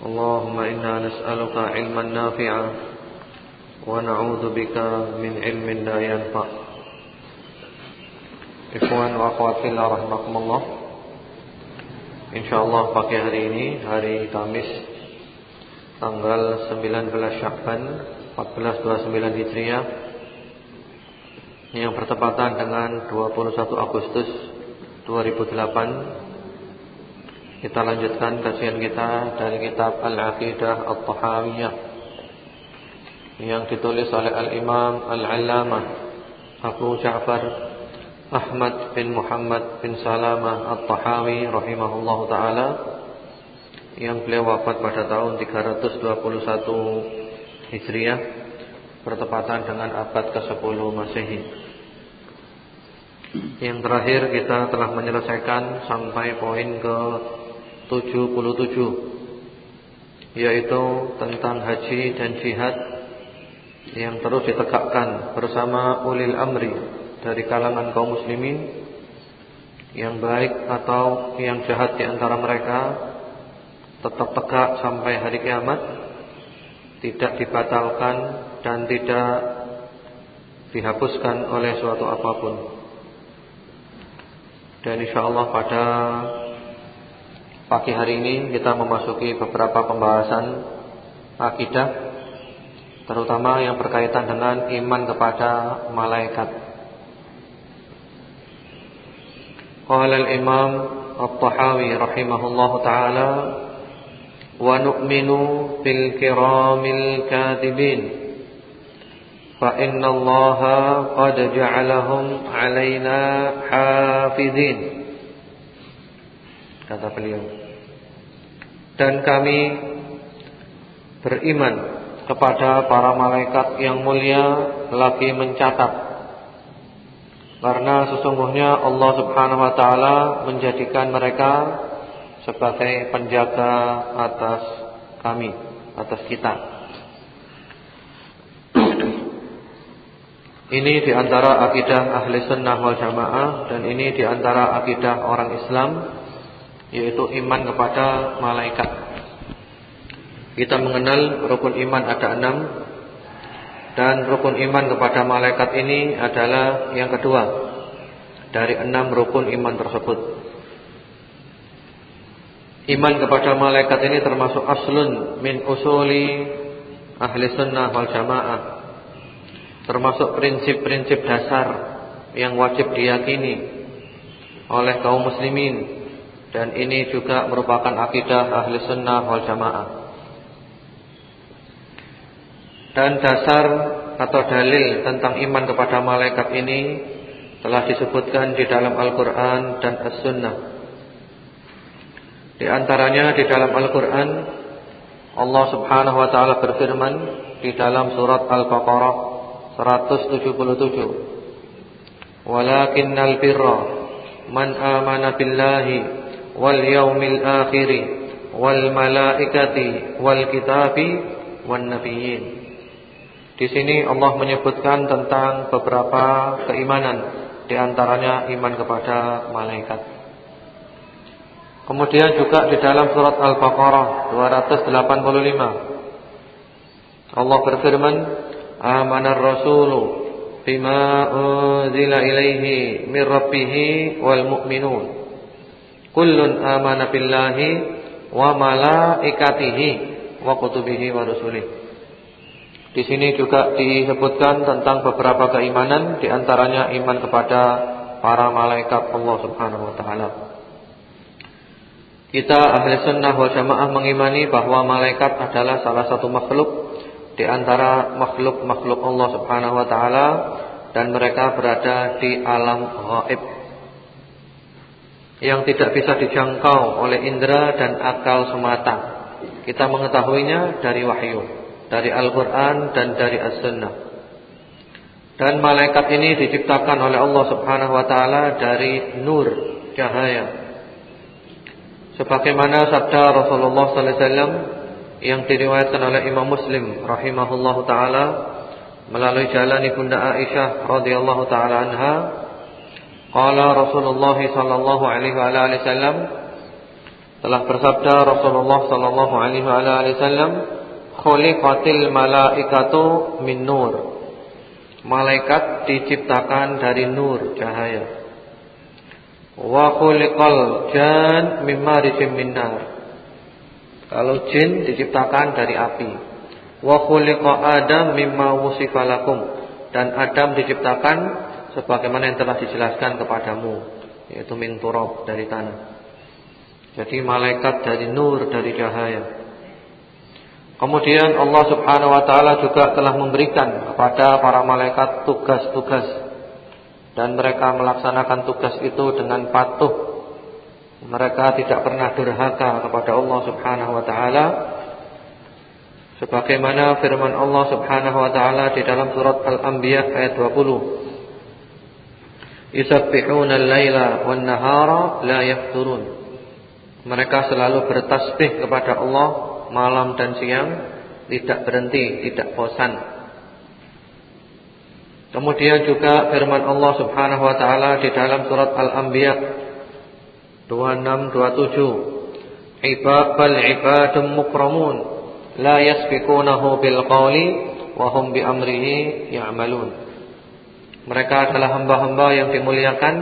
اللهم إنا نسألك علما نافعا ونعوذ بك من علم لا ينفع Ikhwan wa akhwat fillah rahimakumullah Insyaallah pagi hari ini hari Kamis tanggal 19 Sya'ban 1429 Hijriah yang bertepatan dengan 21 Agustus 2008 kita lanjutkan kajian kita dari kitab Al-Aqidah At-Tahawiyah yang ditulis oleh Al-Imam Al-Allamah Abu Ja'far Ahmad bin Muhammad bin Salamah At-Tahawi rahimahullah taala yang beliau wafat pada tahun 321 Hijriah bertepatan dengan abad ke-10 Masehi. Yang terakhir kita telah menyelesaikan sampai poin ke-77 yaitu tentang haji dan jihad yang terus ditegakkan bersama ulil amri dari kalangan kaum muslimin yang baik atau yang jahat di antara mereka tetap tegak sampai hari kiamat tidak dibatalkan dan tidak dihapuskan oleh suatu apa pun. Dan insyaallah pada pagi hari ini kita memasuki beberapa pembahasan akidah terutama yang berkaitan dengan iman kepada malaikat. Qala al-Imam At-Tahawi rahimahullahu taala wa nu'minu bil kiramil katibin fa inna Allah qad ja'alahum 'alaina hafizin kata beliau. Dan kami beriman kepada para malaikat yang mulia lagi mencatat. Karena sesungguhnya Allah Subhanahu wa taala menjadikan mereka sebagai penjaga atas kami, atas kita. Ini di antara akidah ahli sunnah wal jamaah dan ini di antara akidah orang Islam yaitu iman kepada malaikat. Kita mengenal rukun iman ada enam dan rukun iman kepada malaikat ini adalah yang kedua dari enam rukun iman tersebut. Iman kepada malaikat ini termasuk aslun min usuli ahli sunnah wal jamaah. Termasuk prinsip-prinsip dasar yang wajib diyakini oleh kaum muslimin dan ini juga merupakan akidah ahli sunnah wal jamaah. Dan dasar atau dalil tentang iman kepada malaikat ini telah disebutkan di dalam Al-Quran dan As-Sunnah. Di antaranya di dalam Al-Quran Allah subhanahu wa ta'ala berfirman Di dalam surat Al-Baqarah 177 Walakinnal birra Man amana billahi Wal yawmil akhiri Wal malaikati Wal kitabi Wal nabiyyin di sini Allah menyebutkan tentang beberapa keimanan, di antaranya iman kepada malaikat. Kemudian juga di dalam surat Al-Baqarah 285 Allah berfirman, "Amanar rasulu bima unzila ilaihi min rabbih wal mu'minun. Kullun amana billahi wa malaikatihi wa kutubihi wa rusulih. Di sini juga disebutkan tentang beberapa keimanan di antaranya iman kepada para malaikat Allah Subhanahu wa taala. Kita ahli sunnah wal jamaah mengimani bahwa malaikat adalah salah satu makhluk di antara makhluk-makhluk Allah Subhanahu wa taala dan mereka berada di alam gaib yang tidak bisa dijangkau oleh indera dan akal semata. Kita mengetahuinya dari wahyu, dari Al-Qur'an dan dari As-Sunnah. Dan malaikat ini diciptakan oleh Allah Subhanahu wa taala dari nur, cahaya. Sebagaimana sabda Rasulullah sallallahu alaihi wasallam yang diriwayatkan oleh Imam Muslim rahimahullahu taala melalui jalan Ibunda Aisyah radhiyallahu taala anha qala Rasulullah sallallahu alaihi wasallam telah bersabda Rasulullah sallallahu alaihi wasallam khuliqatil malaikatu min nur. Malaikat diciptakan dari nur cahaya. Wa khuliqal jan mimma min nar. Kalau jin diciptakan dari api. Wa khuliqa Adam mimma wusifa lakum. Dan Adam diciptakan sebagaimana yang telah dijelaskan kepadamu yaitu min dari tanah. Jadi malaikat dari nur dari cahaya. Kemudian Allah Subhanahu wa taala juga telah memberikan kepada para malaikat tugas-tugas dan mereka melaksanakan tugas itu dengan patuh mereka tidak pernah durhaka kepada Allah Subhanahu wa taala sebagaimana firman Allah Subhanahu wa taala di dalam surat Al-Anbiya ayat 20 Yusabbihuna al-laila wan-nahara la yafturun. Mereka selalu bertasbih kepada Allah malam dan siang tidak berhenti, tidak bosan. Kemudian juga firman Allah Subhanahu wa taala di dalam surat Al-Anbiya 26 27 Ibabal ibadum mukramun la yasbiqunahu bil qawli wa hum bi amrihi ya'malun Mereka adalah hamba-hamba yang dimuliakan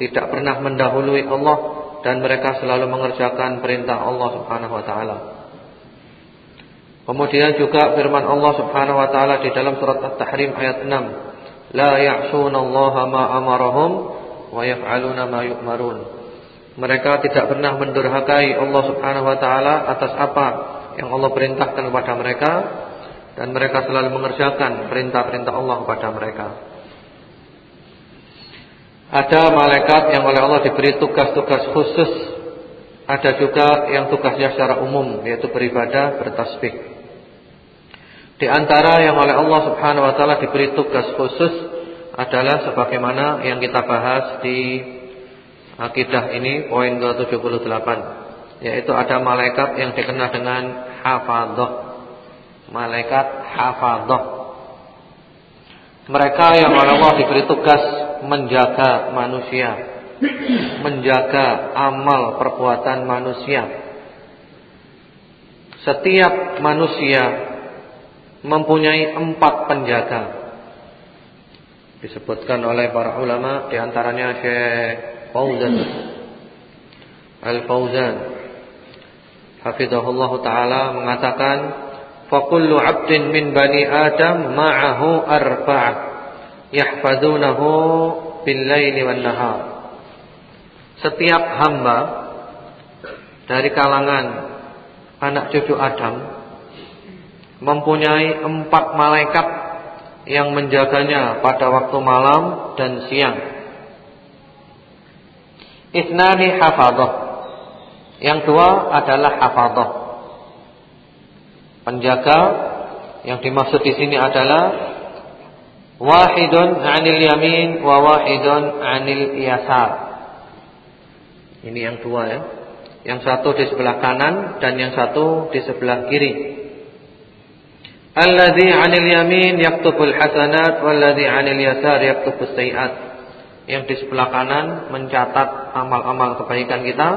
tidak pernah mendahului Allah dan mereka selalu mengerjakan perintah Allah Subhanahu wa taala. Kemudian juga firman Allah Subhanahu wa taala di dalam surat At-Tahrim ayat 6, la ya'sunallaha ma amarahum wa yaf'aluna ma yu'marun. Mereka tidak pernah mendurhakai Allah Subhanahu wa taala atas apa yang Allah perintahkan kepada mereka dan mereka selalu mengerjakan perintah-perintah Allah kepada mereka. Ada malaikat yang oleh Allah diberi tugas-tugas khusus, ada juga yang tugasnya secara umum yaitu beribadah, bertasbih. Di antara yang oleh Allah Subhanahu wa taala diberi tugas khusus adalah sebagaimana yang kita bahas di akidah ini poin ke-78 yaitu ada malaikat yang dikenal dengan hafadzah. Malaikat hafadzah. Mereka yang oleh Allah diberi tugas menjaga manusia, menjaga amal perbuatan manusia. Setiap manusia mempunyai empat penjaga. Disebutkan oleh para ulama di antaranya Syekh Fauzan Al-Fauzan Hafizahullah Ta'ala mengatakan Fakullu abdin min bani Adam ma'ahu arba'ah Yahfadunahu bil-laili wan nahar Setiap hamba Dari kalangan Anak cucu Adam Mempunyai empat malaikat Yang menjaganya pada waktu malam dan siang Isnani hafadhah. Yang dua adalah hafadhah. Penjaga yang dimaksud di sini adalah wahidun 'anil yamin wa wahidun 'anil yasar. Ini yang dua ya. Yang satu di sebelah kanan dan yang satu di sebelah kiri. Alladhi 'anil yamin yaktubul hasanat walladhi 'anil yasar yaktubus sayiat yang di sebelah kanan mencatat amal-amal kebaikan kita,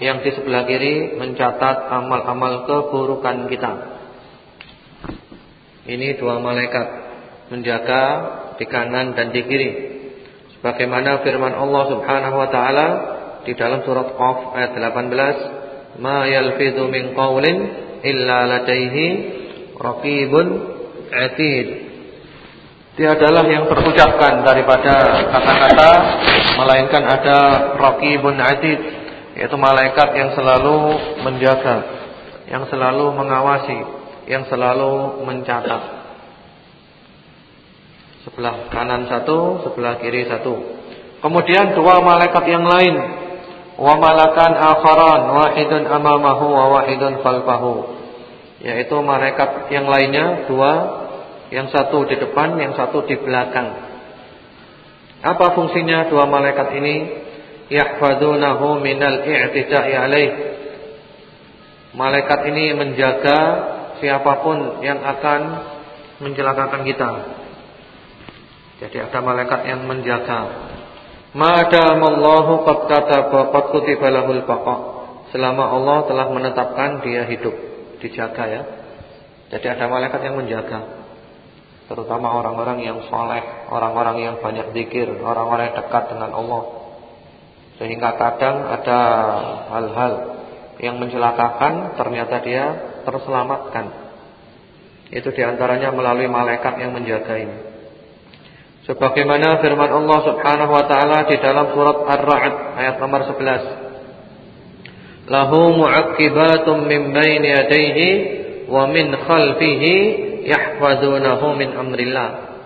yang di sebelah kiri mencatat amal-amal keburukan kita. Ini dua malaikat menjaga di kanan dan di kiri. Sebagaimana firman Allah Subhanahu wa taala di dalam surat Qaf ayat 18, "Ma yalfidhu min qawlin illa ladaihi raqibun atid. Tiadalah yang terucapkan daripada kata-kata melainkan ada raqibun atid yaitu malaikat yang selalu menjaga, yang selalu mengawasi, yang selalu mencatat. Sebelah kanan satu, sebelah kiri satu. Kemudian dua malaikat yang lain. Wa malakan akharan wahidun amamahu wa wahidun khalfahu. Yaitu malaikat yang lainnya dua. Yang satu di depan yang satu di belakang. Apa fungsinya dua malaikat ini? Yahfadunahu minal i'tida'i alaih. Malaikat ini menjaga siapa pun yang akan mencelakakan kita jadi ada malaikat yang menjaga Madamallahu qad kataba qad kutiba lahul baqa. Selama Allah telah menetapkan dia hidup, dijaga ya. Jadi ada malaikat yang menjaga. Terutama orang-orang yang soleh, orang-orang yang banyak zikir, orang-orang yang dekat dengan Allah. Sehingga kadang ada hal-hal yang mencelakakan ternyata dia terselamatkan. Itu di antaranya melalui malaikat yang menjaga ini. Sebagaimana firman Allah Subhanahu wa taala di dalam surat Ar-Ra'd ayat nomor 11. Lahu mu'aqibatun min baini yadayhi wa min khalfihi yahfazunahu min amrillah.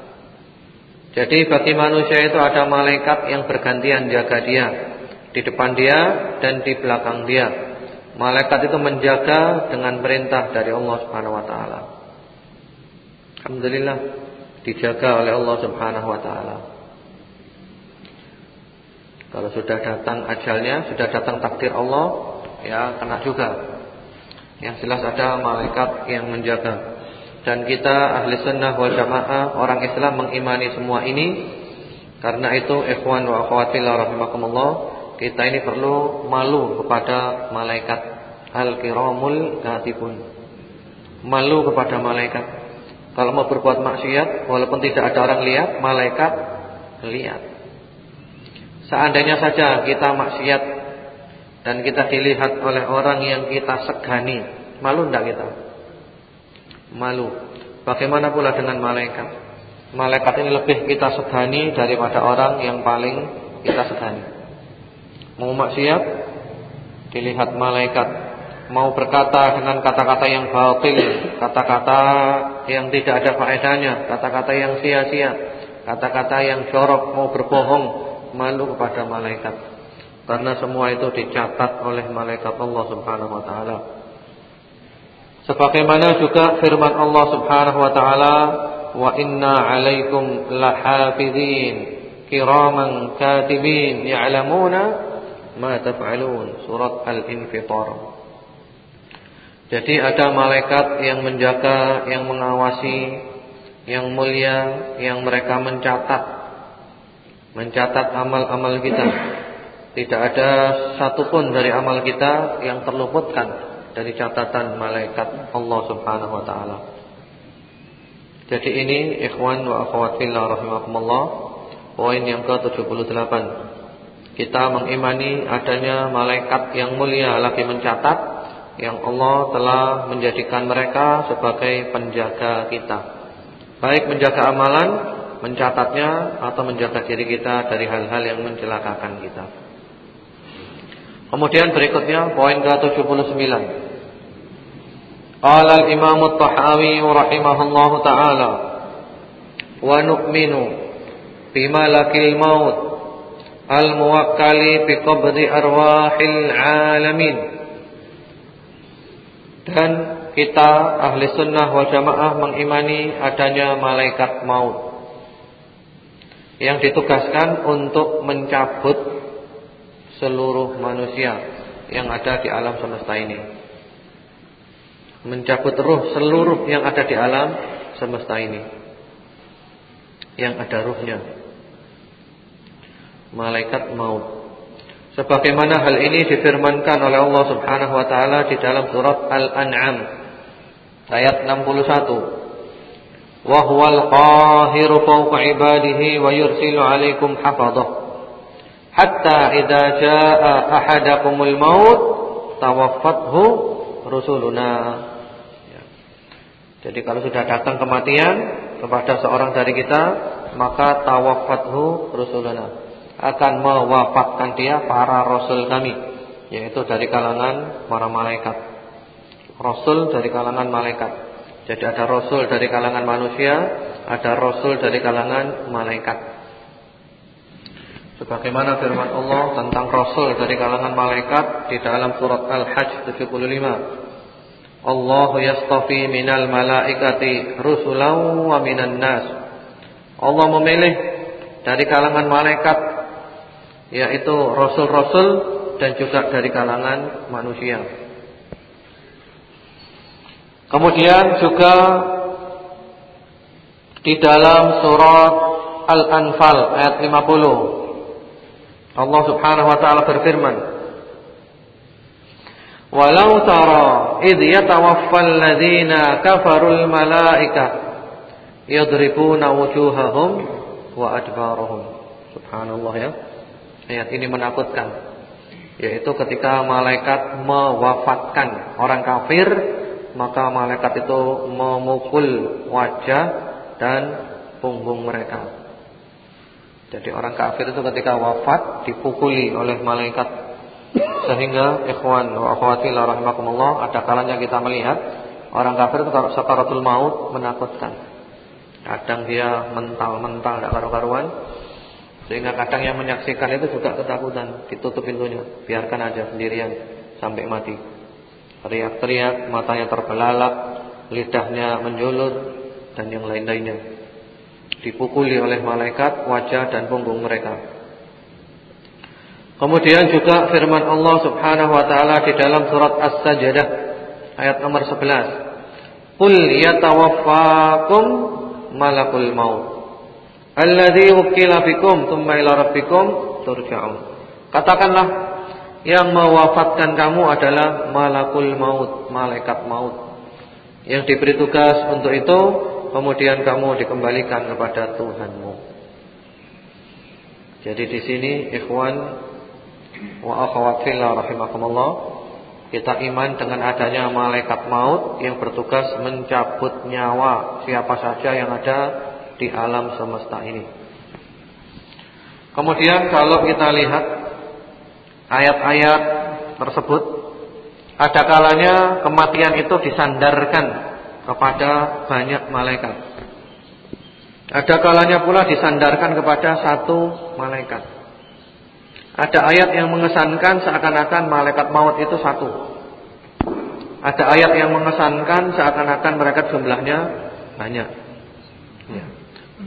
Jadi bagi manusia itu ada malaikat yang bergantian jaga dia di depan dia dan di belakang dia. Malaikat itu menjaga dengan perintah dari Allah Subhanahu wa taala. Alhamdulillah dijaga oleh Allah Subhanahu wa taala. Kalau sudah datang ajalnya, sudah datang takdir Allah, ya kena juga. Yang jelas ada malaikat yang menjaga. Dan kita ahli sunnah wal jamaah orang Islam mengimani semua ini. Karena itu ikhwan wa akhwati rahimakumullah, kita ini perlu malu kepada malaikat al-kiramul katibun. Malu kepada malaikat kalau mau berbuat maksiat Walaupun tidak ada orang lihat Malaikat lihat. Seandainya saja kita maksiat Dan kita dilihat oleh orang yang kita segani Malu tidak kita? Malu. Bagaimana pula dengan malaikat? Malaikat ini lebih kita segani Daripada orang yang paling kita segani. Mau maksiat Dilihat malaikat mau berkata dengan kata-kata yang batil, kata-kata yang tidak ada faedahnya, kata-kata yang sia-sia, kata-kata yang jorok, mau berbohong, malu kepada malaikat. Karena semua itu dicatat oleh malaikat Allah Subhanahu wa taala. Sebagaimana juga firman Allah Subhanahu wa taala, "Wa inna 'alaikum lahafizin kiraman katibin ya'lamuna ma taf'alun." Surat Al-Infitar. Jadi ada malaikat yang menjaga, yang mengawasi, yang mulia, yang mereka mencatat mencatat amal-amal kita. Tidak ada satupun dari amal kita yang terluputkan dari catatan malaikat Allah Subhanahu wa taala. Jadi ini ikhwan wa akhwat fillah rahimakumullah, poin yang ke-78. Kita mengimani adanya malaikat yang mulia lagi mencatat yang Allah telah menjadikan mereka sebagai penjaga kita. Baik menjaga amalan, mencatatnya atau menjaga diri kita dari hal-hal yang mencelakakan kita. Kemudian berikutnya poin ke-79. Qala al-Imam At-Tahawi rahimahullahu taala wa nu'minu bima lakil maut al-muwakkali bi qabdi arwahil alamin dan kita ahli sunnah wal jamaah mengimani adanya malaikat maut Yang ditugaskan untuk mencabut seluruh manusia yang ada di alam semesta ini. Mencabut ruh seluruh yang ada di alam semesta ini. Yang ada ruhnya. Malaikat maut Sebagaimana hal ini difirmankan oleh Allah Subhanahu wa taala di dalam surat Al-An'am ayat 61. Wa huwal qahiru fawqa ibadihi wa yursilu 'alaikum hafadhah. Hatta idza jaa ahadakumul maut tawaffathu rusuluna Jadi kalau sudah datang kematian kepada seorang dari kita, maka tawaffathu rusuluna. Akan mewafatkan dia para rasul kami, yaitu dari kalangan para malaikat. Rasul dari kalangan malaikat. Jadi ada rasul dari kalangan manusia, ada rasul dari kalangan malaikat. Sebagaimana firman Allah tentang rasul dari kalangan malaikat di dalam surat Al-Hajj 75. Allah yastafi minal malaikati rusulan wa minan nas. Allah memilih dari kalangan malaikat yaitu rasul-rasul dan juga dari kalangan manusia. Kemudian juga di dalam surat Al-Anfal ayat 50 Allah Subhanahu wa taala berfirman Walau tara idh yatawaffal ladzina kafarul malaika yadribuna wujuhahum wa adbarahum. Subhanallah ya. Ayat ini menakutkan. Yaitu ketika malaikat mewafatkan orang kafir, maka malaikat itu memukul wajah dan punggung mereka. Jadi orang kafir itu ketika wafat dipukuli oleh malaikat sehingga ikhwan wa akhwati la rahimakumullah ada kalanya kita melihat orang kafir itu kalau sakaratul maut menakutkan. Kadang dia mental-mental tidak karu-karuan sehingga kadang yang menyaksikan itu juga ketakutan, ditutup pintunya, biarkan aja sendirian sampai mati. Teriak-teriak, matanya terbelalak, lidahnya menjulur dan yang lain-lainnya. Dipukuli oleh malaikat wajah dan punggung mereka. Kemudian juga firman Allah Subhanahu wa taala di dalam surat As-Sajdah ayat nomor 11. Qul yatawaffakum malakul maut alladzi wukila bikum tsumma ila rabbikum turja'un. Katakanlah yang mewafatkan kamu adalah malakul maut, malaikat maut. Yang diberi tugas untuk itu kemudian kamu dikembalikan kepada Tuhanmu. Jadi di sini ikhwan wa akhwat fillah rahimakumullah kita iman dengan adanya malaikat maut yang bertugas mencabut nyawa siapa saja yang ada di alam semesta ini. Kemudian kalau kita lihat ayat-ayat tersebut ada kalanya kematian itu disandarkan kepada banyak malaikat. Ada kalanya pula disandarkan kepada satu malaikat. Ada ayat yang mengesankan seakan-akan malaikat maut itu satu. Ada ayat yang mengesankan seakan-akan mereka jumlahnya banyak. Ya.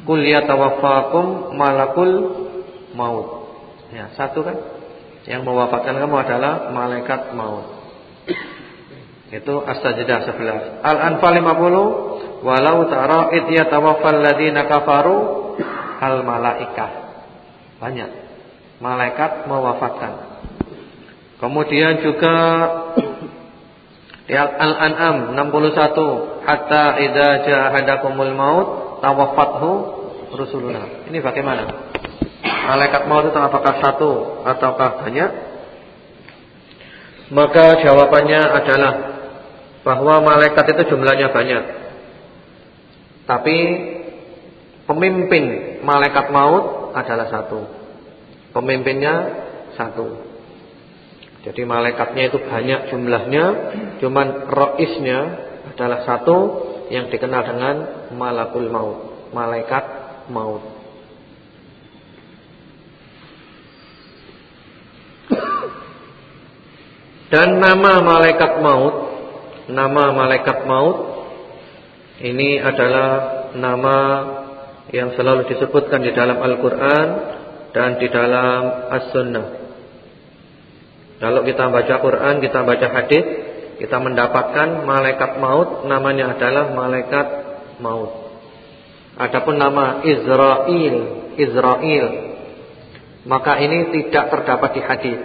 Kul yatawaffakum malakul maut. Ya, satu kan? Yang mewafatkan kamu adalah malaikat maut. Itu As-Sajdah 11. Al-Anfal 50 walau tara id yatawaffal ladina kafaru al malaikah. Banyak malaikat mewafatkan. Kemudian juga di Al-An'am 61 hatta idza jaa ahadakumul maut tawaffathu rusuluna. Ini bagaimana? Malaikat maut itu apakah satu ataukah banyak? Maka jawabannya adalah bahwa malaikat itu jumlahnya banyak. Tapi pemimpin malaikat maut adalah satu. Pemimpinnya satu. Jadi malaikatnya itu banyak jumlahnya, cuman roisnya adalah satu yang dikenal dengan malakul maut, malaikat maut. Dan nama malaikat maut, nama malaikat maut ini adalah nama yang selalu disebutkan di dalam Al-Qur'an dan di dalam As-Sunnah. Kalau kita baca Quran, kita baca hadis, kita mendapatkan malaikat maut namanya adalah malaikat maut. Adapun nama Israel, Israel, maka ini tidak terdapat di hadis.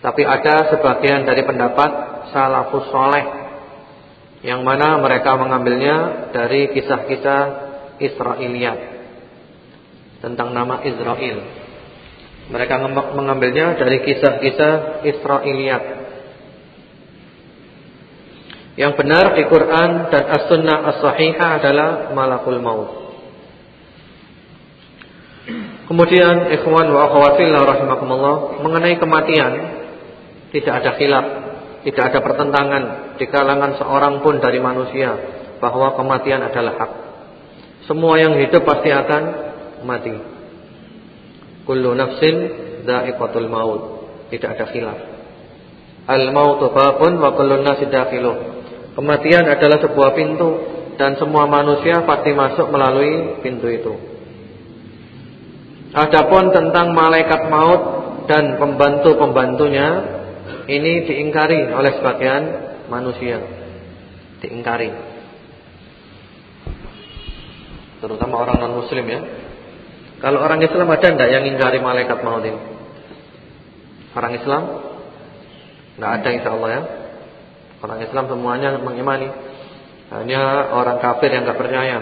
Tapi ada sebagian dari pendapat salafus soleh yang mana mereka mengambilnya dari kisah-kisah Israiliyat tentang nama Israel. Mereka mengambilnya dari kisah-kisah Israiliyat. Yang benar di Quran dan As-Sunnah As-Sahihah adalah malakul maut. Kemudian ikhwan wa akhwatillah rahimakumullah mengenai kematian tidak ada khilaf, tidak ada pertentangan di kalangan seorang pun dari manusia bahwa kematian adalah hak. Semua yang hidup pasti akan mati. Kullu nafsin dha'iqatul maut. Tidak ada khilaf. Al mautu babun wa kullu nasi. Kematian adalah sebuah pintu dan semua manusia pasti masuk melalui pintu itu. Adapun tentang malaikat maut dan pembantu-pembantunya ini diingkari oleh sebagian manusia. Diingkari. Terutama orang non muslim ya. Kalau orang Islam ada enggak yang ingkari malaikat maut ini? Orang Islam? Enggak ada insyaallah ya. Orang Islam semuanya mengimani. Hanya orang kafir yang enggak percaya.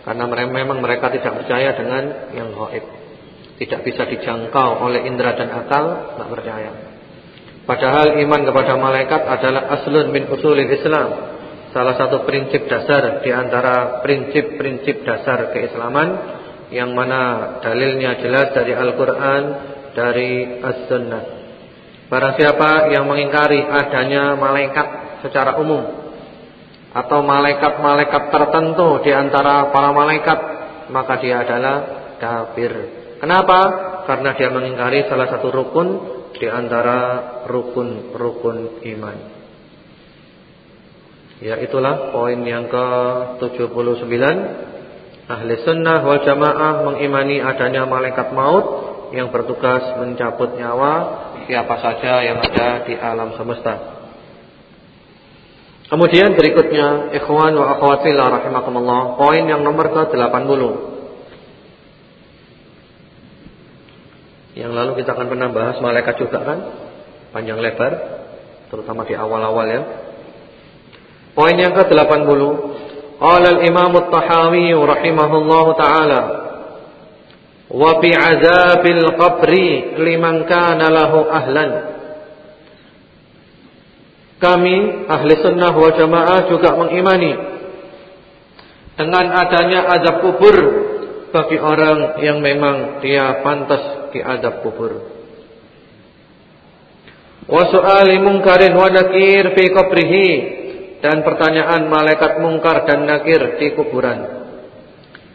Karena memang mereka tidak percaya dengan yang gaib. Tidak bisa dijangkau oleh indera dan akal, enggak percaya. Padahal iman kepada malaikat adalah aslun min usulil Islam. Salah satu prinsip dasar di antara prinsip-prinsip dasar keislaman yang mana dalilnya jelas dari Al-Qur'an, dari As-Sunnah. Barang siapa yang mengingkari adanya malaikat secara umum atau malaikat-malaikat tertentu di antara para malaikat, maka dia adalah kafir. Kenapa? Karena dia mengingkari salah satu rukun di antara rukun-rukun iman. Ya itulah poin yang ke-79 Ahli sunnah wal jamaah mengimani adanya malaikat maut yang bertugas mencabut nyawa siapa saja yang ada di alam semesta. Kemudian berikutnya ikhwan wa akhwati la rahimakumullah, poin yang nomor ke-80. Yang lalu kita akan pernah bahas malaikat juga kan? Panjang lebar, terutama di awal-awal ya. Poin yang ke-80, qala al-Imam at-Tahawi rahimahullahu taala wa bi 'adzabil qabri liman kana lahu ahlan. Kami ahli sunnah wal jamaah juga mengimani Dengan adanya azab kubur Bagi orang yang memang dia pantas diadab kubur Wa su'ali munkarin wa nakir fi qabrihi dan pertanyaan malaikat mungkar dan nakir di kuburan.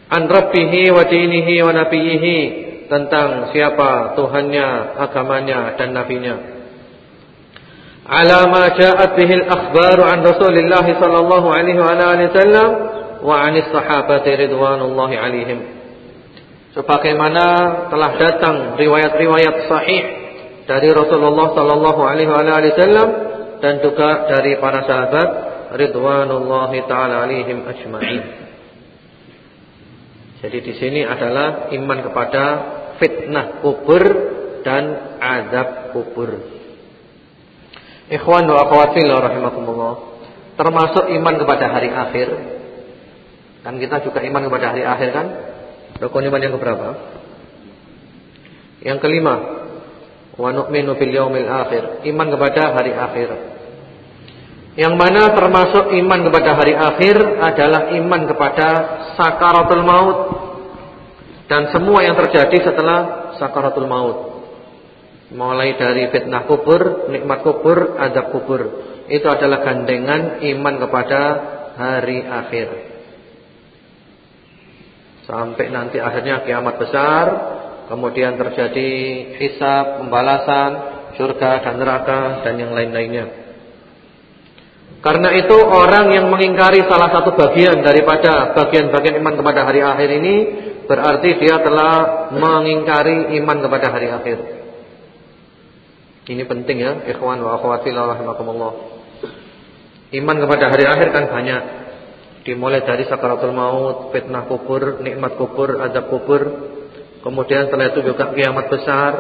An rabbihi wa dinihi wa nabiyihi tentang siapa Tuhannya, agamanya dan nabinya. Ala ma ja'at bihi al-akhbar an Rasulillah sallallahu alaihi wa alihi wasallam wa 'an sahabati ridwanullahi alaihim. Sebagaimana telah datang riwayat-riwayat sahih dari Rasulullah sallallahu alaihi wasallam dan juga dari para sahabat ridwanullahi taala alaihim ajma'in. Jadi di sini adalah iman kepada fitnah kubur dan azab kubur. Ikhwan wa akhwati rahimakumullah. Termasuk iman kepada hari akhir. Kan kita juga iman kepada hari akhir kan? Rukun iman yang keberapa? Yang kelima, wa nu'minu bil yaumil akhir. Iman kepada hari akhir. Yang mana termasuk iman kepada hari akhir adalah iman kepada sakaratul maut dan semua yang terjadi setelah sakaratul maut. Mulai dari fitnah kubur, nikmat kubur, adab kubur. Itu adalah gandengan iman kepada hari akhir. Sampai nanti akhirnya kiamat besar, kemudian terjadi hisab, pembalasan, surga dan neraka dan yang lain-lainnya. Karena itu orang yang mengingkari salah satu bagian daripada bagian-bagian iman kepada hari akhir ini berarti dia telah mengingkari iman kepada hari akhir. Ini penting ya, ikhwan wa akhwati rahimakumullah. Iman kepada hari akhir kan banyak. Dimulai dari sakaratul maut, fitnah kubur, nikmat kubur, azab kubur. Kemudian setelah itu juga kiamat besar,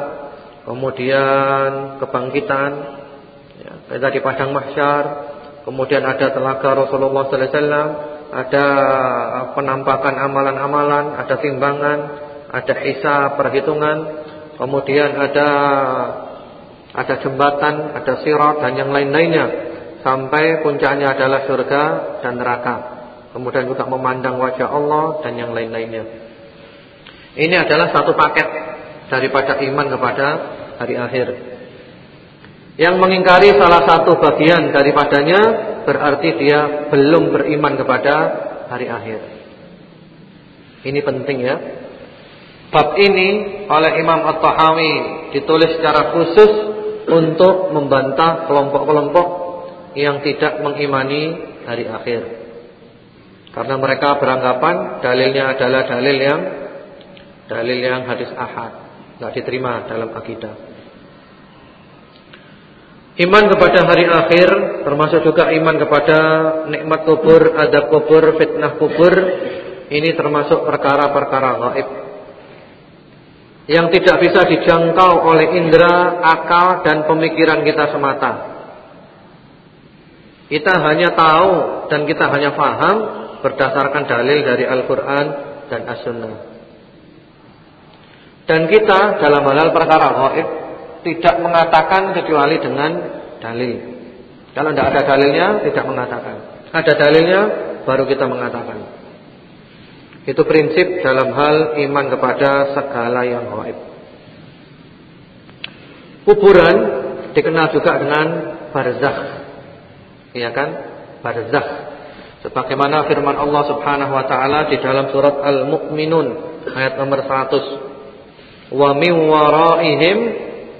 kemudian kebangkitan, ya, kita di padang mahsyar, Kemudian ada telaga Rasulullah sallallahu alaihi wasallam, ada penampakan amalan-amalan, ada timbangan, ada hisab, perhitungan, kemudian ada ada jembatan, ada sirat dan yang lain-lainnya. sampai puncaknya adalah surga dan neraka. Kemudian juga memandang wajah Allah dan yang lain-lainnya. Ini adalah satu paket daripada iman kepada hari akhir. Yang mengingkari salah satu bagian daripadanya berarti dia belum beriman kepada hari akhir. Ini penting ya. Bab ini oleh Imam At-Tahawi ditulis secara khusus untuk membantah kelompok-kelompok yang tidak mengimani hari akhir. Karena mereka beranggapan dalilnya adalah dalil yang dalil yang hadis ahad, tidak diterima dalam akidah. Iman kepada hari akhir termasuk juga iman kepada nikmat kubur, adab kubur, fitnah kubur ini termasuk perkara-perkara gaib yang tidak bisa dijangkau oleh indera, akal dan pemikiran kita semata. Kita hanya tahu dan kita hanya faham berdasarkan dalil dari Al-Qur'an dan As-Sunnah. Dan kita dalam hal, perkara gaib tidak mengatakan kecuali dengan dalil. Kalau tidak ada dalilnya tidak mengatakan. Ada dalilnya baru kita mengatakan. Itu prinsip dalam hal iman kepada segala yang gaib. Kuburan dikenal juga dengan barzakh. Iya kan? Barzakh. Sebagaimana firman Allah Subhanahu wa taala di dalam surat Al-Mu'minun ayat nomor 100. Wa min waraihim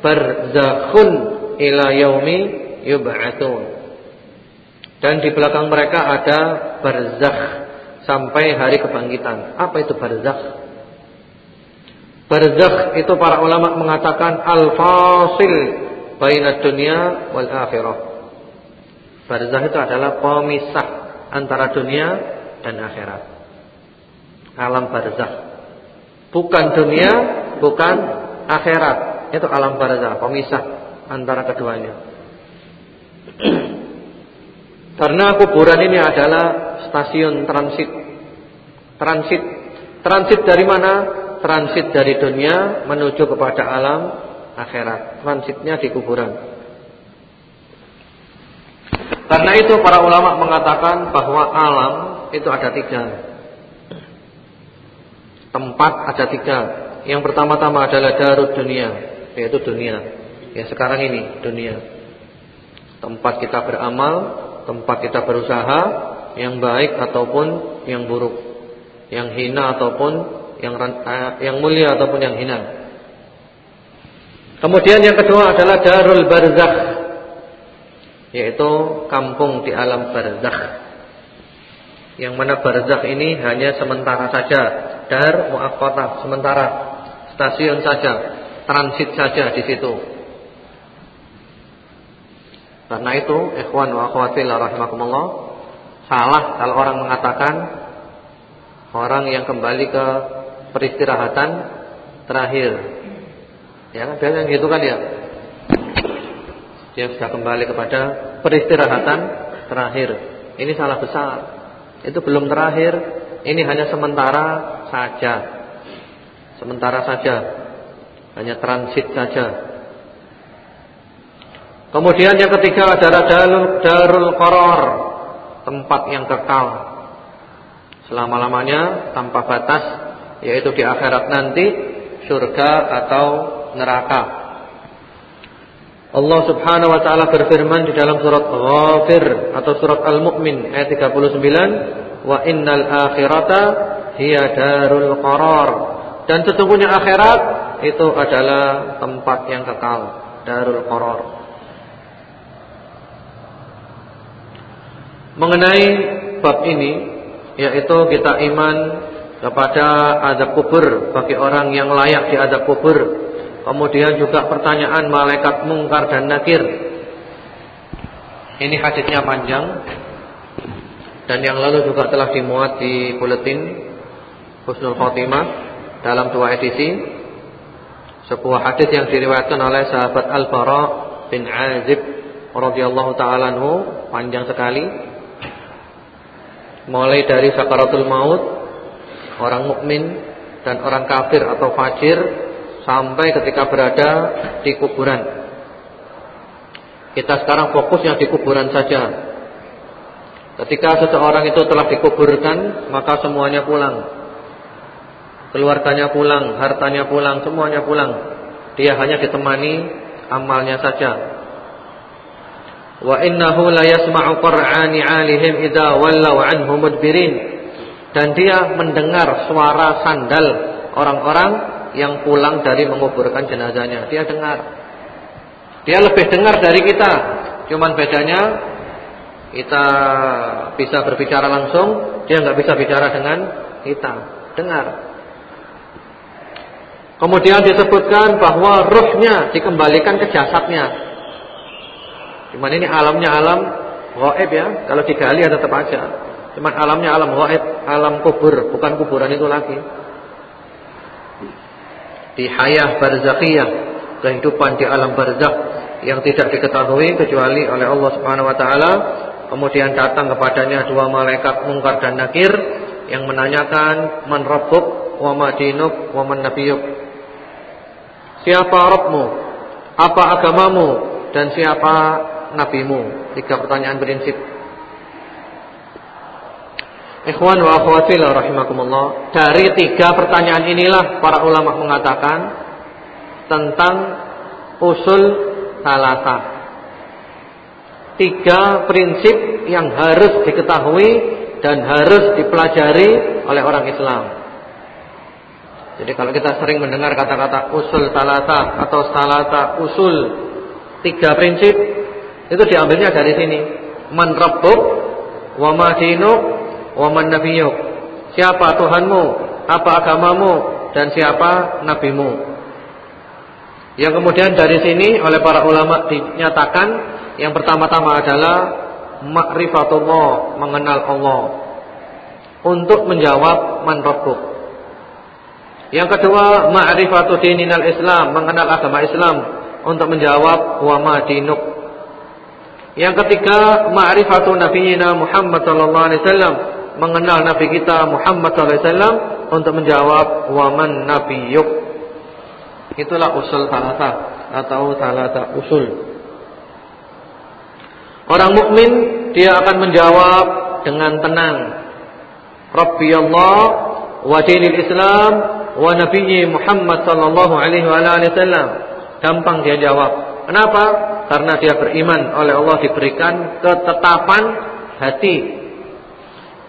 barzakhun ila yaumi yub'atsun. Dan di belakang mereka ada barzakh sampai hari kebangkitan. Apa itu barzakh? Barzakh itu para ulama mengatakan al-fasil baina dunia wal akhirah. Barzakh itu adalah pemisah antara dunia dan akhirat. Alam barzakh. Bukan dunia, bukan akhirat. Itu alam barzah, pemisah antara keduanya. Karena kuburan ini adalah stasiun transit. Transit. Transit dari mana? Transit dari dunia menuju kepada alam akhirat. Transitnya di kuburan. Karena itu para ulama mengatakan bahwa alam itu ada tiga. Tempat ada tiga. Yang pertama-tama adalah darut dunia yaitu dunia. Ya sekarang ini dunia. Tempat kita beramal, tempat kita berusaha yang baik ataupun yang buruk, yang hina ataupun yang eh, yang mulia ataupun yang hina. Kemudian yang kedua adalah darul barzakh yaitu kampung di alam barzakh. Yang mana barzakh ini hanya sementara saja, dar muaqqatah, sementara, stasiun saja transit saja di situ. Karena itu, ikhwan wa akhwati rahimakumullah, salah kalau orang mengatakan orang yang kembali ke peristirahatan terakhir. Ya, biasanya gitu kan ya. Dia sudah kembali kepada peristirahatan terakhir. Ini salah besar. Itu belum terakhir, ini hanya sementara saja. Sementara saja hanya transit saja. Kemudian yang ketiga adalah darul, darul koror, tempat yang kekal selama-lamanya tanpa batas, yaitu di akhirat nanti surga atau neraka. Allah Subhanahu wa taala berfirman di dalam surat Ghafir atau surat Al-Mu'min ayat 39, "Wa innal akhirata hiya darul qarar." Dan sesungguhnya akhirat itu adalah tempat yang kekal, darul qarar. Mengenai bab ini yaitu kita iman kepada adab kubur bagi orang yang layak di adab kubur. Kemudian juga pertanyaan malaikat mungkar dan nakir. Ini hadisnya panjang dan yang lalu juga telah dimuat di buletin Husnul Khotimah dalam dua edisi sebuah hadis yang diriwayatkan oleh sahabat Al-Bara bin Azib radhiyallahu taala panjang sekali mulai dari sakaratul maut orang mukmin dan orang kafir atau fajir sampai ketika berada di kuburan Kita sekarang fokusnya di kuburan saja. Ketika seseorang itu telah dikuburkan, maka semuanya pulang. Keluarganya pulang, hartanya pulang, semuanya pulang. Dia hanya ditemani amalnya saja. Wa innahu la yasma'u qur'ani 'alihim idza wallaw 'anhu. Dan dia mendengar suara sandal orang-orang yang pulang dari menguburkan jenazahnya. Dia dengar. Dia lebih dengar dari kita. Cuman bedanya kita bisa berbicara langsung, dia nggak bisa bicara dengan kita. Dengar. Kemudian disebutkan bahwa ruhnya dikembalikan ke jasadnya. Cuman ini alamnya alam gaib ya. Kalau digali ada tetap aja. Cuman alamnya alam gaib, alam kubur, bukan kuburan itu lagi. Di hayah barzakhiyah, kehidupan di alam barzakh yang tidak diketahui kecuali oleh Allah Subhanahu wa taala. Kemudian datang kepadanya dua malaikat mungkar dan nakir yang menanyakan man rabbuk wa ma dinuk wa man nabiyuk. Siapa Rabbmu? Apa agamamu dan siapa nabimu? Tiga pertanyaan prinsip. Ikhwan wa akhwati rahimakumullah. Dari tiga pertanyaan inilah para ulama mengatakan tentang usul salasa. Tiga prinsip yang harus diketahui dan harus dipelajari oleh orang Islam. Jadi kalau kita sering mendengar kata-kata usul salasa atau salasa usul tiga prinsip itu diambilnya dari sini. Man rabbuk wa ma dinuk wa man nabiyuk. Siapa Tuhanmu, apa agamamu dan siapa nabimu. Yang kemudian dari sini oleh para ulama dinyatakan yang pertama-tama adalah makrifatullah, mengenal Allah. Untuk menjawab man rabbuk. Yang kedua, ma'rifatu dininal Islam, mengenal agama Islam untuk menjawab wa ma dinuk. Yang ketiga, ma'rifatu nabiyina Muhammad sallallahu alaihi wasallam, mengenal nabi kita Muhammad sallallahu alaihi wasallam untuk menjawab wa man nabiyuk. Itulah usul talata atau talata usul. Orang mukmin dia akan menjawab dengan tenang. Rabbi Allah wa dinil Islam wa nabiyyi Muhammad sallallahu alaihi wa alihi wasallam. Gampang dia jawab. Kenapa? Karena dia beriman oleh Allah diberikan ketetapan hati.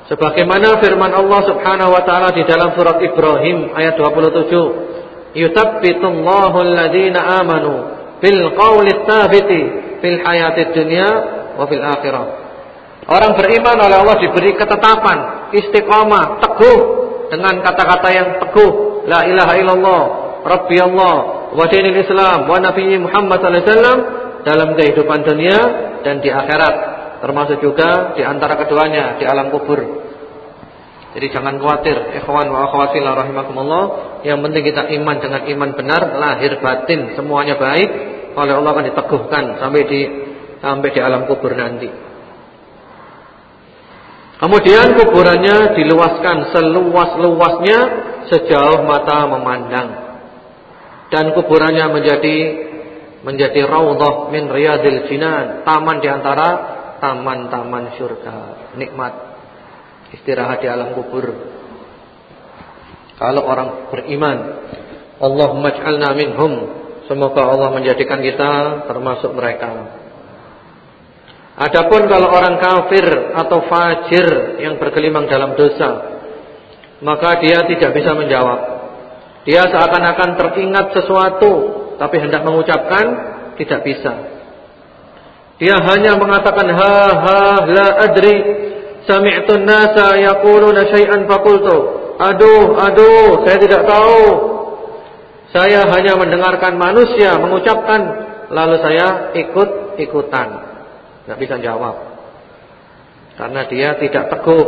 Sebagaimana firman Allah Subhanahu wa taala di dalam surat Ibrahim ayat 27 yuthabbitullahu alladhina amanu bil qawli tsabiti fil hayatid dunya wa fil akhirah. Orang beriman oleh Allah diberi ketetapan, istiqamah, teguh dengan kata-kata yang teguh, la ilaha illallah, rabbi Allah, wa dinil Islam, wa nabiyyi Muhammad sallallahu alaihi wasallam dalam kehidupan dunia dan di akhirat, termasuk juga di antara keduanya di alam kubur. Jadi jangan khawatir, ikhwan wa akhwati rahimakumullah. Yang penting kita iman dengan iman benar, lahir batin semuanya baik. Oleh Allah akan diteguhkan sampai di sampai di alam kubur nanti. Kemudian kuburannya diluaskan seluas-luasnya sejauh mata memandang. Dan kuburannya menjadi menjadi raudhah min riyadil jinan, taman di antara taman-taman surga. Nikmat istirahat di alam kubur. Kalau orang beriman, Allahumma ij'alna minhum. Semoga Allah menjadikan kita termasuk mereka. Adapun kalau orang kafir atau fajir yang bergelimang dalam dosa, maka dia tidak bisa menjawab. Dia seakan-akan teringat sesuatu, tapi hendak mengucapkan tidak bisa. Dia hanya mengatakan ha ha la adri Sami'tu an-nasa yaquluna syai'an faqultu, "Aduh, aduh, saya tidak tahu." Saya hanya mendengarkan manusia mengucapkan, lalu saya ikut-ikutan. Enggak bisa jawab. Karena dia tidak teguh.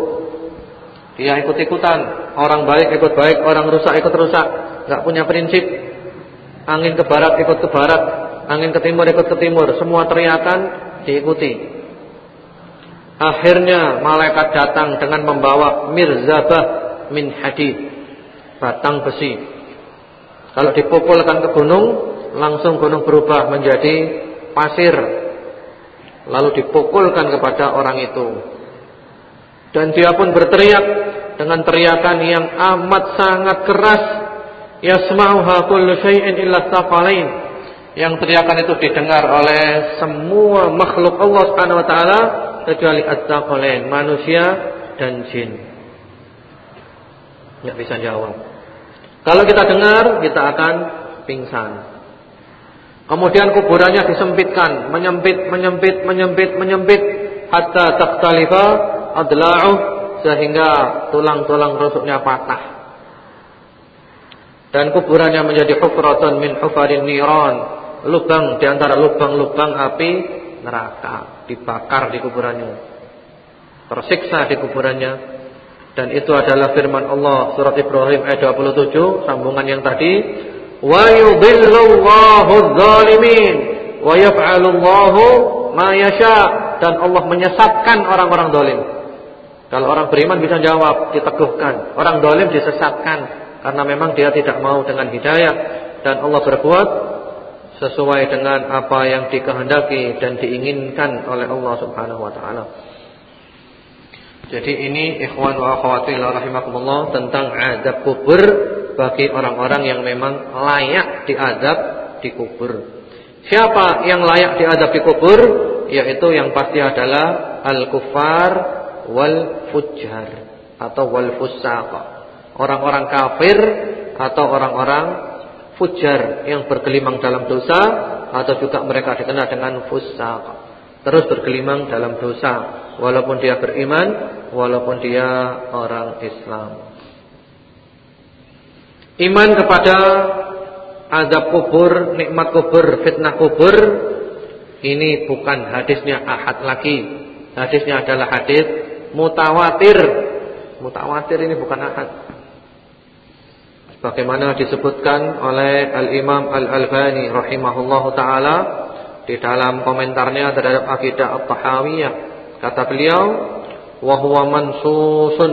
Dia ikut-ikutan. Orang baik ikut baik, orang rusak ikut rusak. Enggak punya prinsip. Angin ke barat ikut ke barat, angin ke timur ikut ke timur. Semua teriakan diikuti. Akhirnya malaikat datang dengan membawa mirzabah min hadid, batang besi. Kalau dipukulkan ke gunung, langsung gunung berubah menjadi pasir. lalu dipukulkan kepada orang itu. Dan dia pun berteriak dengan teriakan yang amat sangat keras, yasma'uha kullu syai'in illa tsaqalain. Yang teriakan itu didengar oleh semua makhluk Allah Subhanahu wa taala kecuali at-tsaqalain, manusia dan jin. Enggak bisa jawab. Kalau kita dengar, kita akan pingsan. Kemudian kuburannya disempitkan, menyempit, menyempit, menyempit, menyempit hatta taqtalifa adla'uh sehingga tulang-tulang rusuknya patah. Dan kuburannya menjadi hufratan min hufarin niran, lubang di antara lubang-lubang api neraka, dibakar di kuburannya. Tersiksa di kuburannya dan itu adalah firman Allah surat Ibrahim ayat 27 sambungan yang tadi wa yudhillullahu adh-dhalimin wa yaf'alullahu ma yasha dan Allah menyesatkan orang-orang zalim. Kalau orang beriman bisa jawab, diteguhkan. Orang zalim disesatkan karena memang dia tidak mau dengan hidayah dan Allah berbuat sesuai dengan apa yang dikehendaki dan diinginkan oleh Allah Subhanahu wa taala. Jadi ini ikhwan wa akhwati rahimakumullah tentang azab kubur bagi orang-orang yang memang layak diazab di kubur. Siapa yang layak diazab di kubur? Yaitu yang pasti adalah al-kufar wal fujjar atau wal fusaq. Orang-orang kafir atau orang-orang fujar yang bergelimang dalam dosa atau juga mereka dikenal dengan fusaq. Terus bergelimang dalam dosa walaupun dia beriman walaupun dia orang Islam. Iman kepada azab kubur, nikmat kubur, fitnah kubur ini bukan hadisnya ahad lagi. Hadisnya adalah hadis mutawatir. Mutawatir ini bukan ahad. Bagaimana disebutkan oleh Al-Imam Al-Albani rahimahullahu taala di dalam komentarnya terhadap akidah At-Tahawiyah kata beliau wa huwa mansusun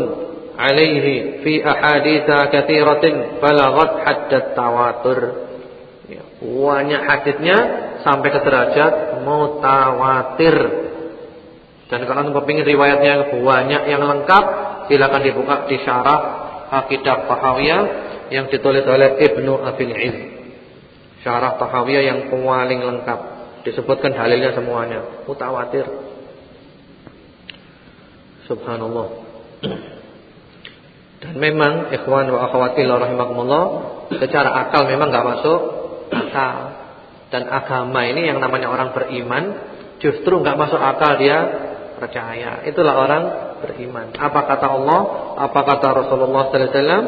alaihi fi ahaditsa katsiratin balaghat hatta tawatur. Ya, banyak hadisnya sampai ke derajat mutawatir. Dan kalau anda ingin riwayatnya banyak yang lengkap silakan dibuka di syarah akidah Tahawiyah yang ditulis oleh Ibnu Abil Iz syarah Tahawiyah yang paling lengkap disebutkan dalilnya semuanya mutawatir Subhanallah. Dan memang ikhwan wa akhwati rahimakumullah, secara akal memang enggak masuk akal. Dan agama ini yang namanya orang beriman justru enggak masuk akal dia percaya. Itulah orang beriman. Apa kata Allah? Apa kata Rasulullah sallallahu alaihi wasallam?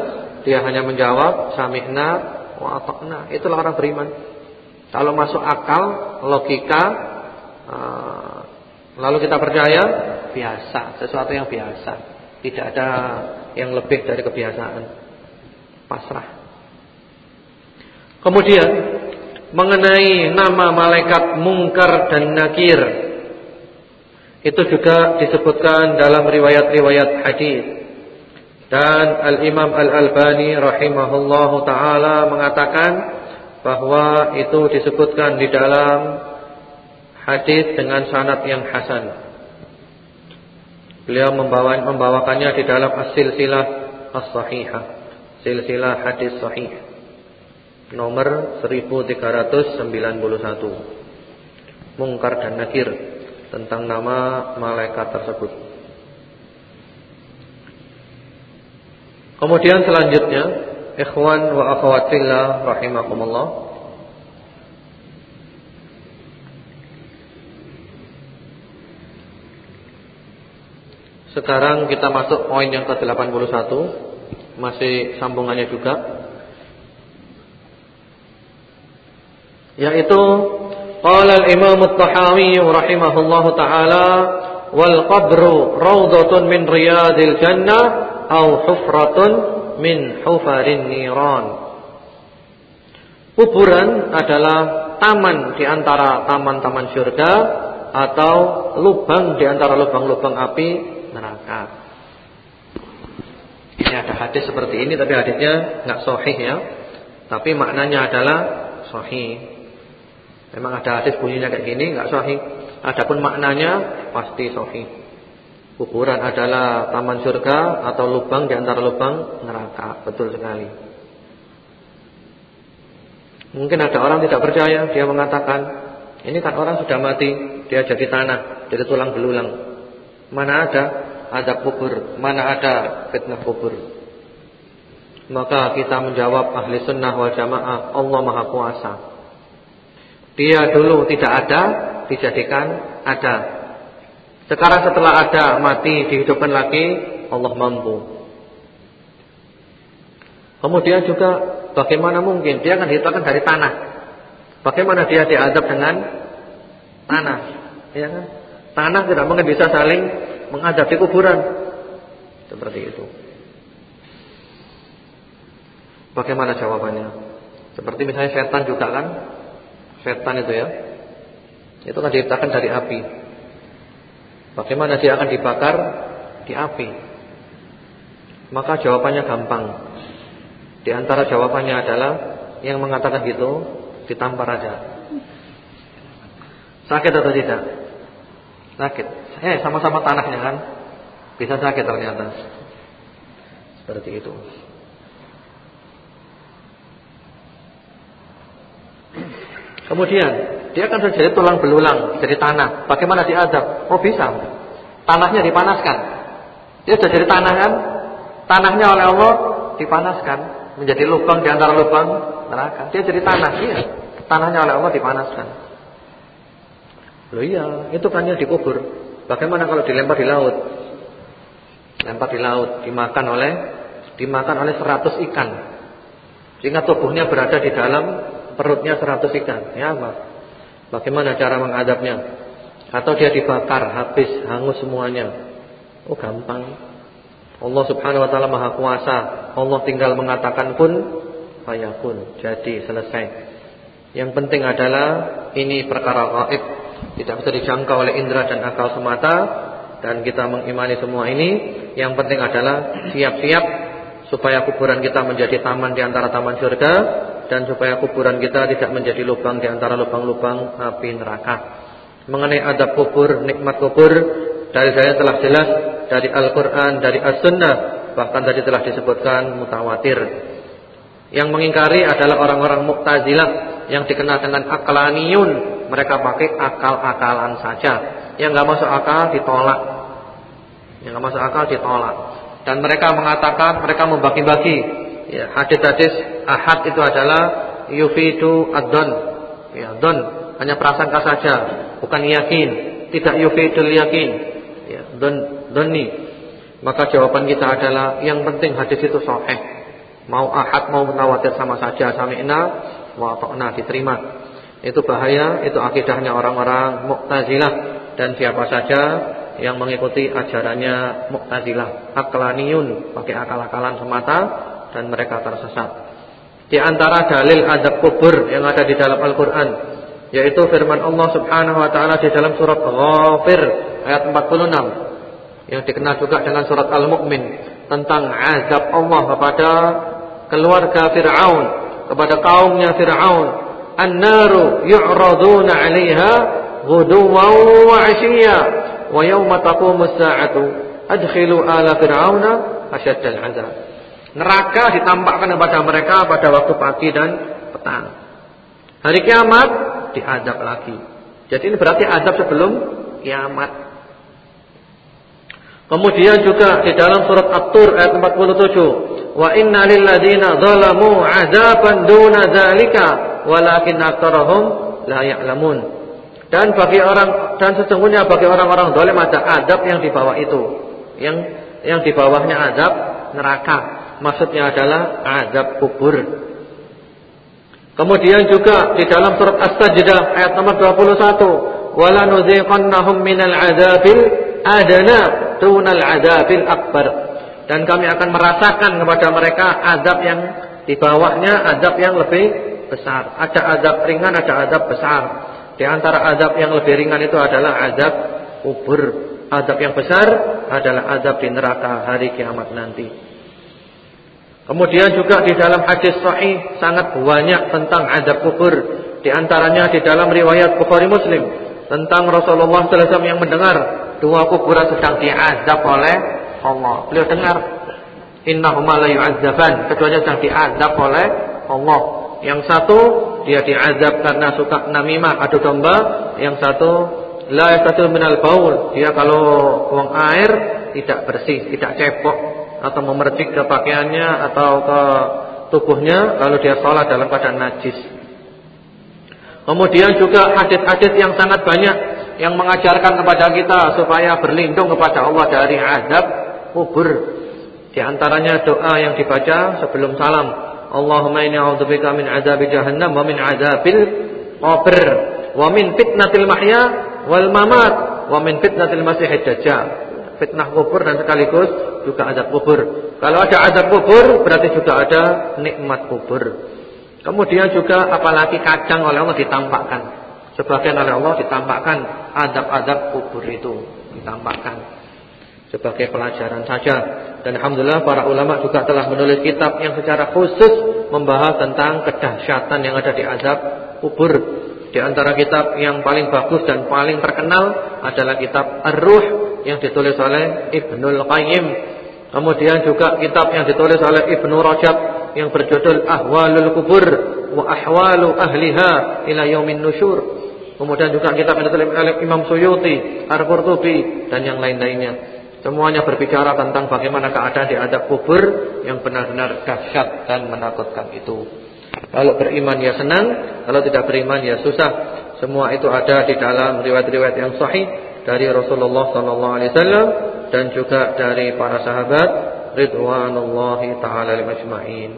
Dia hanya menjawab sami'na wa ata'na. Itulah orang beriman. Kalau masuk akal, logika, uh, lalu kita percaya, biasa, sesuatu yang biasa. Tidak ada yang lebih dari kebiasaan. Pasrah. Kemudian mengenai nama malaikat mungkar dan nakir itu juga disebutkan dalam riwayat-riwayat hadis. Dan Al-Imam Al-Albani rahimahullahu taala mengatakan bahwa itu disebutkan di dalam hadis dengan sanad yang hasan. Beliau membawa, membawakannya di dalam as-silsilah as-sahihah. Silsilah hadis sahih. Nomor 1391. Mungkar dan Nakir tentang nama malaikat tersebut. Kemudian selanjutnya, ikhwan wa akhwatillah rahimakumullah. Sekarang kita masuk poin yang ke-81 Masih sambungannya juga Yaitu Qala al-imam at-tahawi rahimahullahu ta'ala Wal qabru rawdatun min riyadil jannah Au hufratun min hufarin niran Kuburan adalah taman di antara taman-taman surga Atau lubang di antara lubang-lubang api neraka. Ini ada hadis seperti ini tapi hadisnya nggak sahih ya. Tapi maknanya adalah sahih. Memang ada hadis bunyinya kayak gini nggak sahih. Adapun maknanya pasti sahih. Kuburan adalah taman surga atau lubang di antara lubang neraka. Betul sekali. Mungkin ada orang tidak percaya, dia mengatakan, ini kan orang sudah mati, dia jadi tanah, jadi tulang belulang. Mana ada ada kubur, mana ada fitnah kubur. Maka kita menjawab ahli sunnah wal jamaah, Allah Maha Kuasa. Dia dulu tidak ada, dijadikan ada. Sekarang setelah ada mati dihidupkan lagi, Allah mampu. Kemudian juga bagaimana mungkin dia akan dihidupkan dari tanah? Bagaimana dia diadab dengan tanah? Ya kan? Tanah tidak mungkin bisa saling menghadapi kuburan. Seperti itu. Bagaimana jawabannya? Seperti misalnya setan juga kan? Setan itu ya. Itu kan diciptakan dari api. Bagaimana dia akan dibakar di api? Maka jawabannya gampang. Di antara jawabannya adalah yang mengatakan gitu ditampar aja. Sakit atau tidak? Sakit. Eh sama-sama tanahnya kan. Bisa sakit ternyata. Seperti itu. Kemudian dia akan terjadi tulang belulang, jadi tanah. Bagaimana diadab? Oh bisa. Tanahnya dipanaskan. Dia sudah jadi tanah kan? Tanahnya oleh Allah dipanaskan menjadi lubang di antara lubang neraka. Dia jadi tanah, iya. Tanahnya oleh Allah dipanaskan. Loh iya, itu kan yang dikubur. Bagaimana kalau dilempar di laut? Lempar di laut, dimakan oleh dimakan oleh 100 ikan. Sehingga tubuhnya berada di dalam perutnya 100 ikan. Ya, apa? Bagaimana cara mengadabnya? Atau dia dibakar habis hangus semuanya? Oh, gampang. Allah Subhanahu wa taala Maha Kuasa. Allah tinggal mengatakan pun fayakun. Jadi selesai. Yang penting adalah ini perkara gaib, tidak bisa dijangkau oleh indera dan akal semata dan kita mengimani semua ini. Yang penting adalah siap-siap supaya kuburan kita menjadi taman di antara taman surga dan supaya kuburan kita tidak menjadi lubang di antara lubang-lubang api neraka. Mengenai adab kubur, nikmat kubur dari saya telah jelas dari Al-Qur'an, dari As-Sunnah, bahkan tadi telah disebutkan mutawatir. Yang mengingkari adalah orang-orang Mu'tazilah yang dikenal dengan aklaniyun. Mereka pakai akal-akalan saja. Yang enggak masuk akal ditolak. Yang enggak masuk akal ditolak. Dan mereka mengatakan mereka membagi-bagi ya hadis-hadis ahad itu adalah yufidu ad-don. Ya, don hanya prasangka saja, bukan yakin, tidak yufidul yakin. Ya, don. Maka jawaban kita adalah yang penting hadis itu sahih. Mau ahad mau mutawatir sama saja, sami'na wa ta'na diterima. Itu bahaya, itu akidahnya orang-orang Mu'tazilah dan siapa saja yang mengikuti ajarannya Mu'tazilah, aklaniyun, pakai akal-akalan semata dan mereka tersesat. Di antara dalil adab kubur yang ada di dalam Al-Qur'an yaitu firman Allah Subhanahu wa taala di dalam surat Ghafir ayat 46 yang dikenal juga dengan surat Al-Mu'min tentang azab Allah kepada keluarga Firaun, kepada kaumnya Firaun. An-naru yu'raduna 'alaiha ghuduwan wa 'ashiyya wa yawma taqumus sa'atu adkhilu ala fir'auna asyaddal 'adzab. Neraka ditampakkan kepada mereka pada waktu pagi dan petang. Hari kiamat diadab lagi. Jadi ini berarti adab sebelum kiamat. Kemudian juga di dalam surat At-Tur ayat 47, wa inna lil ladzina zalamu 'adzaban duna dzalika walakin aktsarahum la ya'lamun. Dan bagi orang dan sesungguhnya bagi orang-orang zalim ada adab yang di bawah itu. Yang yang di bawahnya adab neraka maksudnya adalah azab kubur. Kemudian juga di dalam surat As-Sajdah ayat nomor 21, "Wala nudziqannahum minal adzabil adna dunal adzabil akbar." Dan kami akan merasakan kepada mereka azab yang di bawahnya azab yang lebih besar. Ada azab ringan, ada azab besar. Di antara azab yang lebih ringan itu adalah azab kubur. Azab yang besar adalah azab di neraka hari kiamat nanti. Kemudian juga di dalam hadis sahih sangat banyak tentang adab kubur. Di antaranya di dalam riwayat Bukhari Muslim tentang Rasulullah wasallam yang mendengar dua kuburan sedang diazab oleh Allah. Beliau dengar innahuma la yu'adzaban, keduanya sedang diazab oleh Allah. Yang satu dia diazab karena suka namimah adu domba, yang satu la yastatil minal baul, dia kalau buang air tidak bersih, tidak cepok atau memercik ke pakaiannya atau ke tubuhnya lalu dia sholat dalam keadaan najis. Kemudian juga hadis-hadis yang sangat banyak yang mengajarkan kepada kita supaya berlindung kepada Allah dari azab kubur. Di antaranya doa yang dibaca sebelum salam. Allahumma inni a'udzubika min azabi jahannam wa min azabil qabr wa min fitnatil mahya wal mamat wa min fitnatil masiihid dajjal. Fitnah kubur dan sekaligus juga azab kubur. Kalau ada azab kubur berarti juga ada nikmat kubur. Kemudian juga apalagi kacang oleh Allah ditampakkan. Sebagian oleh Allah ditampakkan adab-adab kubur itu ditampakkan sebagai pelajaran saja. Dan alhamdulillah para ulama juga telah menulis kitab yang secara khusus membahas tentang kedahsyatan yang ada di azab kubur. Di antara kitab yang paling bagus dan paling terkenal adalah kitab Ar-Ruh yang ditulis oleh Ibnul Qayyim. Kemudian juga kitab yang ditulis oleh Ibnu Rajab yang berjudul Ahwalul Kubur wa Ahwalu Ahliha ila Yaumin Nusyur. Kemudian juga kitab yang ditulis oleh Imam Suyuti, Ar-Qurtubi dan yang lain-lainnya. Semuanya berbicara tentang bagaimana keadaan di adab kubur yang benar-benar dahsyat dan menakutkan itu. Kalau beriman ya senang, kalau tidak beriman ya susah. Semua itu ada di dalam riwayat-riwayat yang sahih dari Rasulullah sallallahu alaihi wasallam dan juga dari para sahabat ridwanullahi taala majma'in.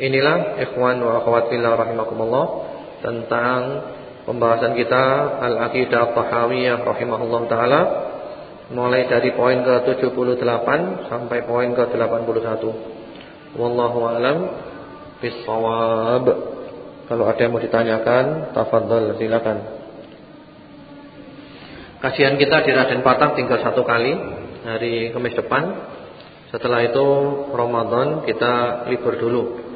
Inilah ikhwan wa akhwat fillah rahimakumullah tentang pembahasan kita Al-Aqidah Tahawiyah rahimahullah taala mulai dari poin ke-78 sampai poin ke-81. Wallahu alam bissawab. Kalau ada yang mau ditanyakan, tafadhol silakan. Kajian kita di Raden Patah tinggal satu kali hari Kamis depan. Setelah itu Ramadan kita libur dulu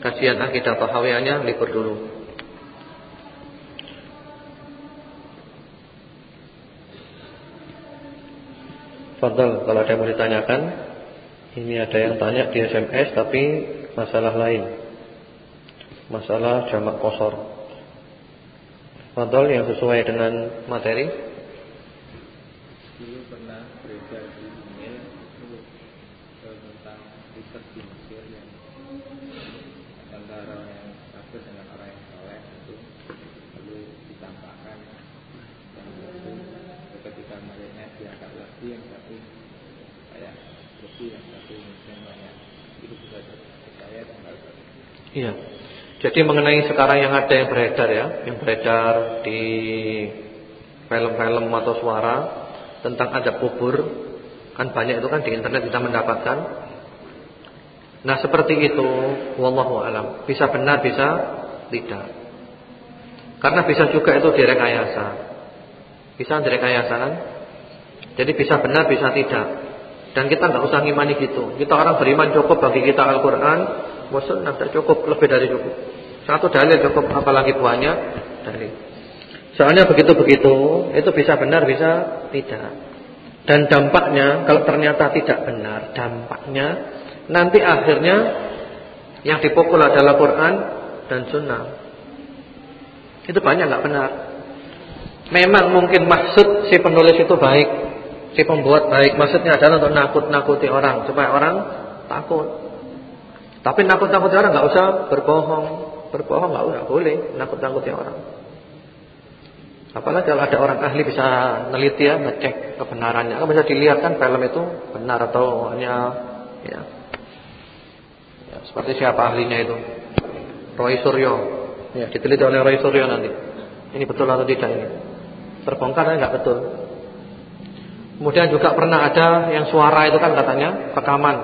kajian akidah tahawiyahnya libur dulu. Fadal, kalau ada yang mau ditanyakan Ini ada yang tanya di SMS Tapi masalah lain. Masalah jamak kosor. Fadal yang sesuai dengan materi Iya. Jadi mengenai sekarang yang ada yang beredar ya, yang beredar di film-film atau suara tentang adab kubur, kan banyak itu kan di internet kita mendapatkan. Nah, seperti itu wallahu alam. Bisa benar, bisa tidak. Karena bisa juga itu direkayasa. Bisa direkayasa kan? Jadi bisa benar, bisa tidak. Dan kita nggak usah ngimani gitu. Kita orang beriman cukup bagi kita Al-Qur'an sunnah cukup, lebih dari cukup. Satu dalil cukup, apalagi banyak dalil. Soalnya begitu-begitu, itu bisa benar, bisa tidak. Dan dampaknya kalau ternyata tidak benar, dampaknya nanti akhirnya yang dipukul adalah Quran dan Sunnah. Itu banyak nggak benar. Memang mungkin maksud si penulis itu baik, si pembuat baik, maksudnya adalah untuk nakut-nakuti orang supaya orang takut. Tapi nakut-nakuti orang nggak usah berbohong. Berbohong nggak usah boleh nakut-nakuti orang. Apalagi kalau ada orang ahli bisa neliti ya, ngecek kebenarannya. Kan bisa dilihat kan film itu benar atau hanya ya. ya seperti siapa ahlinya itu? Roy Suryo. Ya, diteliti oleh Roy Suryo nanti. Ini betul atau tidak ini? Terbongkar enggak betul. Kemudian juga pernah ada yang suara itu kan katanya rekaman.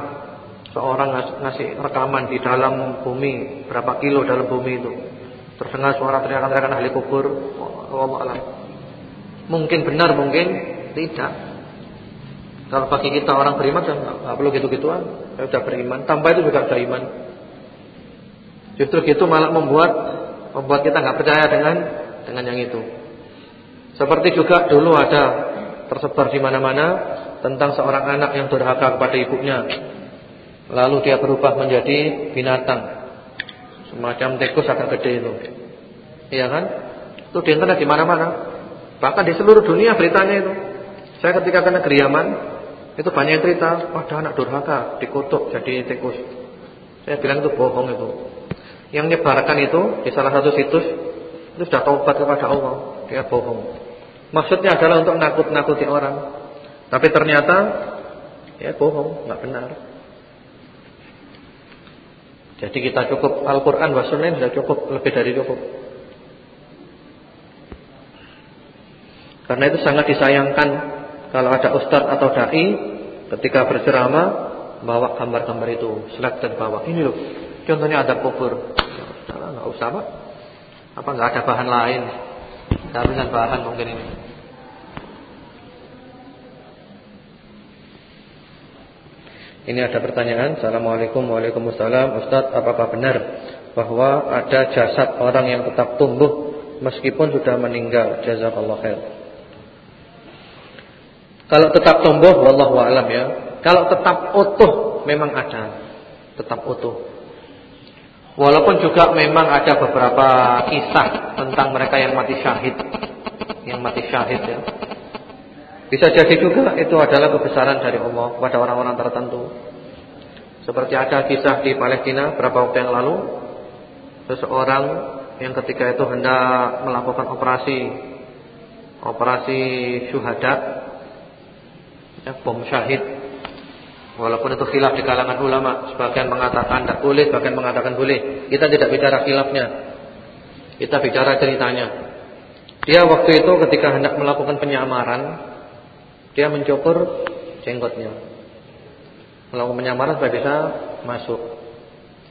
Seorang ngasih rekaman di dalam bumi berapa kilo dalam bumi itu. Terdengar suara teriakan-teriakan ahli kubur. Allah mungkin benar mungkin tidak. Kalau bagi kita orang beriman nggak perlu gitu-gituan. Saya sudah beriman. Tanpa itu juga beriman justru gitu malah membuat membuat kita nggak percaya dengan dengan yang itu. Seperti juga dulu ada tersebar di mana-mana tentang seorang anak yang durhaka kepada ibunya. Lalu dia berubah menjadi binatang. Semacam tikus agak gede itu. Iya kan? Itu di internet di mana-mana. Bahkan di seluruh dunia beritanya itu. Saya ketika ke negeri Yaman, itu banyak cerita, ada anak durhaka dikutuk jadi tikus. Saya bilang itu bohong itu. Yang nyebarkan itu di salah satu situs itu sudah taubat kepada Allah. Dia bohong. Maksudnya adalah untuk nakut-nakuti orang. Tapi ternyata ya bohong, nggak benar. Jadi kita cukup Al-Qur'an wa sunnah sudah cukup, lebih dari cukup. Karena itu sangat disayangkan kalau ada ustadz atau dai ketika berceramah bawa gambar-gambar itu, slide dan bawa. Ini loh, contohnya ada kubur. Nah, enggak usah, Pak. Apa enggak ada bahan lain? Kehabisan bahan mungkin ini. Ini ada pertanyaan Assalamualaikum Waalaikumsalam. Ustaz apakah benar Bahwa ada jasad orang yang tetap tumbuh Meskipun sudah meninggal? Jazakallah khair. Kalau tetap tumbuh Wallahu a'lam ya. Kalau tetap utuh Memang ada. Tetap utuh Walaupun juga memang ada beberapa kisah Tentang mereka yang mati syahid. Yang mati syahid ya. Bisa jadi juga itu adalah kebesaran dari Allah kepada orang-orang tertentu. Seperti ada kisah di Palestina beberapa waktu yang lalu, seseorang yang ketika itu hendak melakukan operasi. Operasi syuhada, ya, bom syahid. Walaupun itu khilaf di kalangan ulama, sebagian mengatakan tidak boleh, sebagian mengatakan boleh. Kita tidak bicara khilafnya. Kita bicara ceritanya. Dia waktu itu ketika hendak melakukan penyamaran dia mencopor jenggotnya. Melakukan penyamaran supaya bisa masuk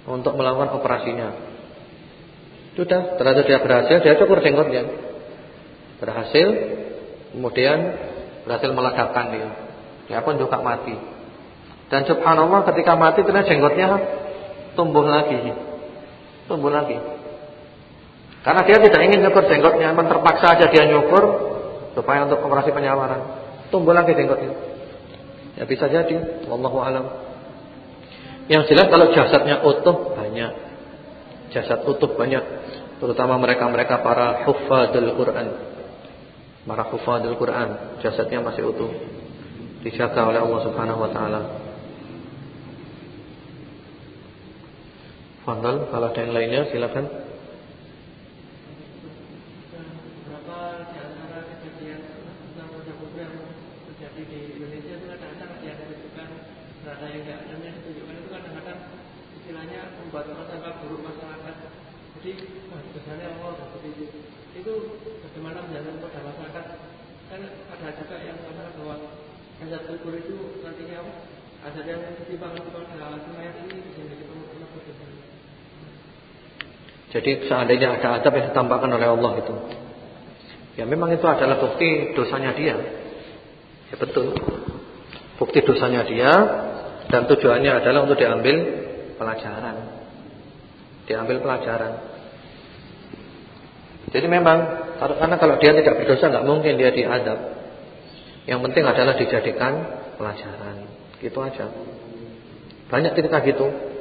untuk melakukan operasinya. Sudah, ternyata dia berhasil, dia cukur jenggotnya. Berhasil, kemudian berhasil meledakkan dia. Dia pun juga mati. Dan subhanallah ketika mati ternyata jenggotnya tumbuh lagi. Tumbuh lagi. Karena dia tidak ingin nyukur jenggotnya, terpaksa aja dia nyukur supaya untuk operasi penyamaran. Tumbuh lagi jenggotnya. Ya bisa jadi, wallahu alam. Yang jelas kalau jasadnya utuh banyak. Jasad utuh banyak, terutama mereka-mereka para hufadzul Quran. Para hufadzul Quran, jasadnya masih utuh. Dijaga oleh Allah Subhanahu wa taala. Fadal, kalau ada yang lainnya silakan. Jadi seandainya ada adab yang ditampakkan oleh Allah itu. Ya memang itu adalah bukti dosanya dia. Ya betul. Bukti dosanya dia dan tujuannya adalah untuk diambil pelajaran. Diambil pelajaran. Jadi memang karena kalau dia tidak berdosa nggak mungkin dia diadab. Yang penting adalah dijadikan pelajaran. Gitu aja. Banyak cerita gitu.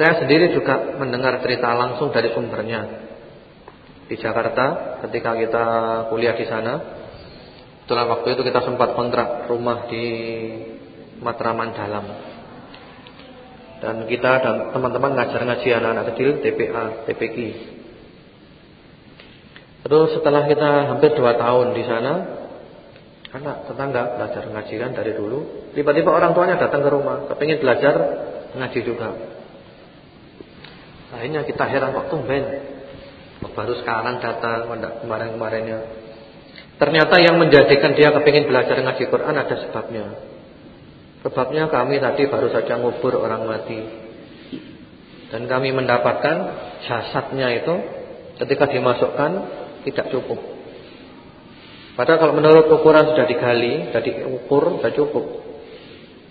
Saya sendiri juga mendengar cerita langsung dari sumbernya di Jakarta ketika kita kuliah di sana. Setelah waktu itu kita sempat kontrak rumah di Matraman Dalam. Dan kita dan teman-teman ngajar ngaji anak-anak kecil TPA, TPQ. Terus setelah kita hampir 2 tahun di sana, anak tetangga belajar ngaji kan dari dulu. Tiba-tiba orang tuanya datang ke rumah, kepingin belajar ngaji juga. Akhirnya kita heran kok tumben. Baru sekarang datang, kemarin-kemarinnya. Ternyata yang menjadikan dia kepingin belajar ngaji Quran ada sebabnya. Sebabnya kami tadi baru saja ngubur orang mati. Dan kami mendapatkan jasadnya itu ketika dimasukkan tidak cukup. Padahal kalau menurut ukuran sudah digali, sudah diukur, sudah cukup.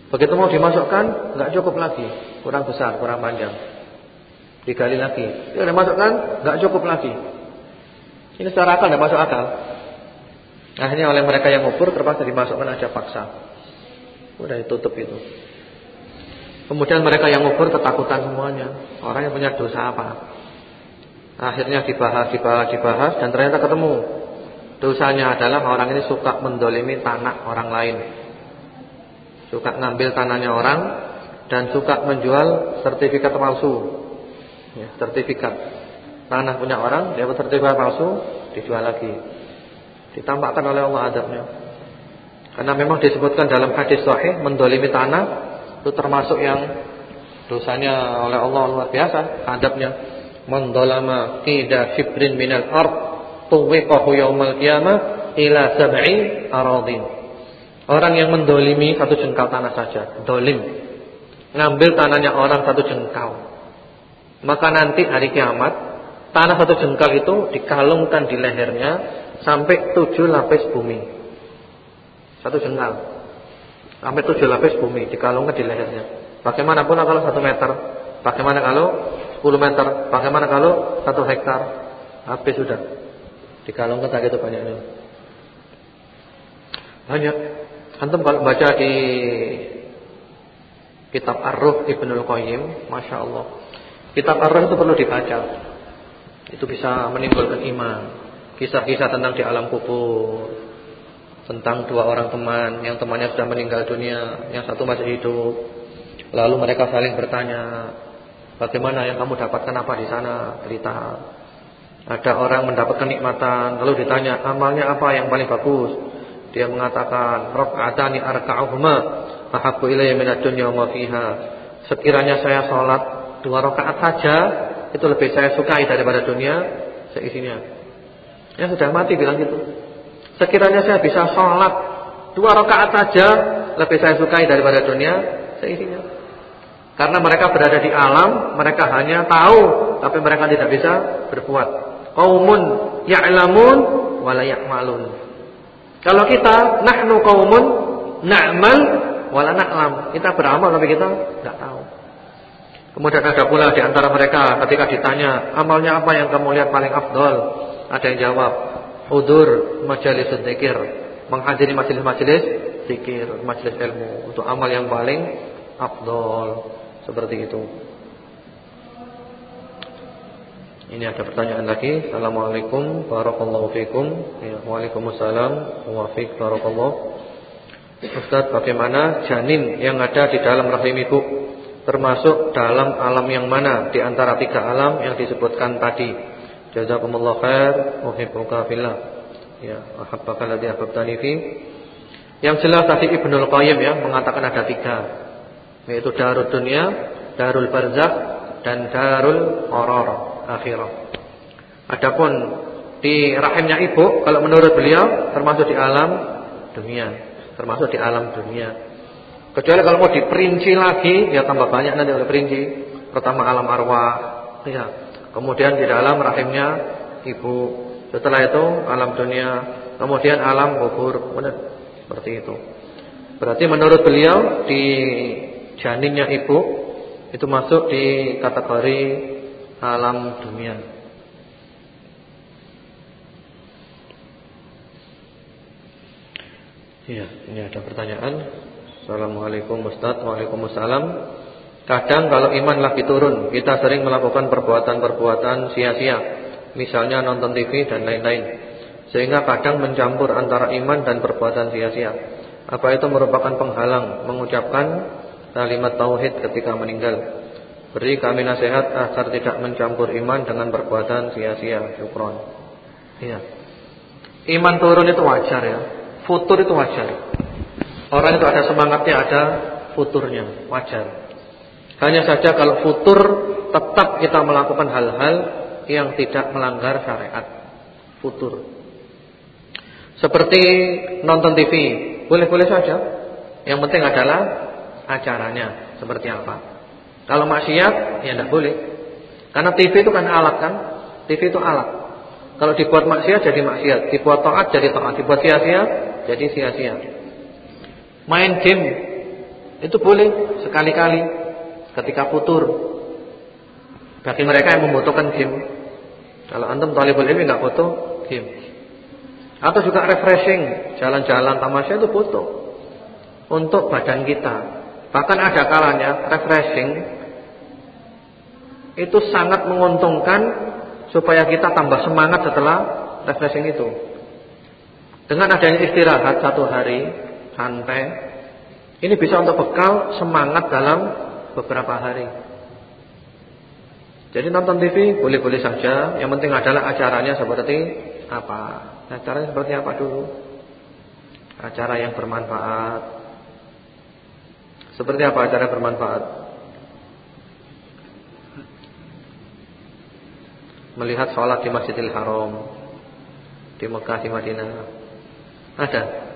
Begitu mau dimasukkan, nggak cukup lagi, kurang besar, kurang panjang. Digali lagi. Ya udah masukkan, nggak cukup lagi. Ini secara akal enggak masuk akal. Akhirnya oleh mereka yang ngubur terpaksa dimasukkan aja paksa. Udah ditutup itu. Kemudian mereka yang ngubur ketakutan semuanya. Orang yang punya dosa apa? Akhirnya dibahas, dibahas, dibahas dan ternyata ketemu. Dosanya adalah orang ini suka mendolimi tanah orang lain. Suka ngambil tanahnya orang dan suka menjual sertifikat palsu. Ya, sertifikat. Tanah punya orang, dia sertifikat palsu, dijual lagi. Ditampakkan oleh Allah adabnya. Karena memang disebutkan dalam hadis sahih mendolimi tanah itu termasuk yang dosanya oleh Allah luar biasa adabnya. Mendolama kida shibrin minal ard tuwiqahu yaumal qiyamah ila sab'i aradin. Orang yang mendolimi satu jengkal tanah saja, dolim. Ngambil tanahnya orang satu jengkal. Maka nanti hari kiamat tanah satu jengkal itu dikalungkan di lehernya sampai tujuh lapis bumi. Satu jengkal. Sampai tujuh lapis bumi dikalungkan di lehernya. Bagaimanapun kalau satu meter, bagaimana kalau sepuluh meter, bagaimana kalau satu hektar, habis sudah. Dikalungkan tak gitu banyaknya. Banyak. Antum kalau baca di kitab Ar-Ruh Ibnul Qayyim, masya Allah. Kitab Ar-Ruh itu perlu dibaca. Itu bisa menimbulkan iman. Kisah-kisah tentang di alam kubur Tentang dua orang teman Yang temannya sudah meninggal dunia Yang satu masih hidup. Lalu mereka saling bertanya Bagaimana yang kamu dapatkan apa di sana? Cerita. Ada orang mendapatkan nikmatan Lalu ditanya amalnya apa yang paling bagus? Dia mengatakan Rok'atani arka'uhuma Ahabbu ilayya minad dunya wa fiha. Sekiranya saya sholat Dua rakaat saja Itu lebih saya sukai daripada dunia Seisinya yang sudah mati bilang gitu. Sekiranya saya bisa sholat dua rakaat saja lebih saya sukai daripada dunia seisinya. Karena mereka berada di alam, mereka hanya tahu, tapi mereka tidak bisa berbuat. Qaumun ya'lamun wa la ya'malun. Kalau kita nahnu qaumun na'mal wa la na'lam. Kita beramal tapi kita tidak tahu. Kemudian ada pula di antara mereka ketika ditanya, amalnya apa yang kamu lihat paling afdol? Ada yang jawab, hudur majelis dzikir, menghadiri majelis-majelis zikir, majelis ilmu. Untuk amal yang paling afdol. Seperti itu. Ini ada pertanyaan lagi. Assalamualaikum warahmatullahi fikum. Ya, Waalaikumsalam wa fiik barakallahu. Ustaz, bagaimana janin yang ada di dalam rahim ibu termasuk dalam alam yang mana? Di antara tiga alam yang disebutkan tadi? Jazakumullah khair Uhibbuka fillah. Ya Ahabbaka ladhi ahbabtani fi. Yang jelas tadi Ibnul Qayyim ya Mengatakan ada tiga. Yaitu Darul Dunia Darul Barzakh Dan Darul Horor Akhirah. Adapun di rahimnya ibu Kalau menurut beliau Termasuk di alam dunia. Termasuk di alam dunia Kecuali kalau mau diperinci lagi Ya tambah banyak nanti oleh perinci Pertama alam arwah Ya Kemudian di dalam rahimnya ibu. Setelah itu alam dunia, kemudian alam kubur. Benar. Seperti itu. Berarti menurut beliau di janinnya ibu itu masuk di kategori alam dunia. Iya, ini ada pertanyaan. Assalamualaikum Ustaz. Waalaikumsalam. Kadang kalau iman lagi turun, kita sering melakukan perbuatan-perbuatan sia-sia, misalnya nonton TV dan lain-lain. Sehingga kadang mencampur antara iman dan perbuatan sia-sia. Apa itu merupakan penghalang mengucapkan kalimat tauhid ketika meninggal? Beri kami nasihat agar tidak mencampur iman dengan perbuatan sia-sia. Syukron. Iya. Iman turun itu wajar ya. Futur itu wajar. Orang itu ada semangatnya, ada futurnya, wajar. Hanya saja kalau futur tetap kita melakukan hal-hal yang tidak melanggar syariat. Futur. Seperti nonton TV, boleh-boleh saja. Yang penting adalah acaranya seperti apa. Kalau maksiat ya tidak boleh. Karena TV itu kan alat kan? TV itu alat. Kalau dibuat maksiat jadi maksiat, dibuat taat jadi taat, dibuat sia-sia jadi sia-sia. Main game itu boleh sekali-kali ketika futur. Bagi mereka yang membutuhkan game. Kalau antum talibul ilmi enggak foto game. Atau juga refreshing, jalan-jalan tamasya itu butuh untuk badan kita. Bahkan ada kalanya refreshing itu sangat menguntungkan supaya kita tambah semangat setelah refreshing itu. Dengan adanya istirahat satu hari santai, ini bisa untuk bekal semangat dalam beberapa hari. Jadi nonton TV boleh-boleh saja, yang penting adalah acaranya seperti apa. Acaranya seperti apa dulu? Acara yang bermanfaat. Seperti apa acara bermanfaat? Melihat sholat di Masjidil Haram Di Mekah, di Madinah Ada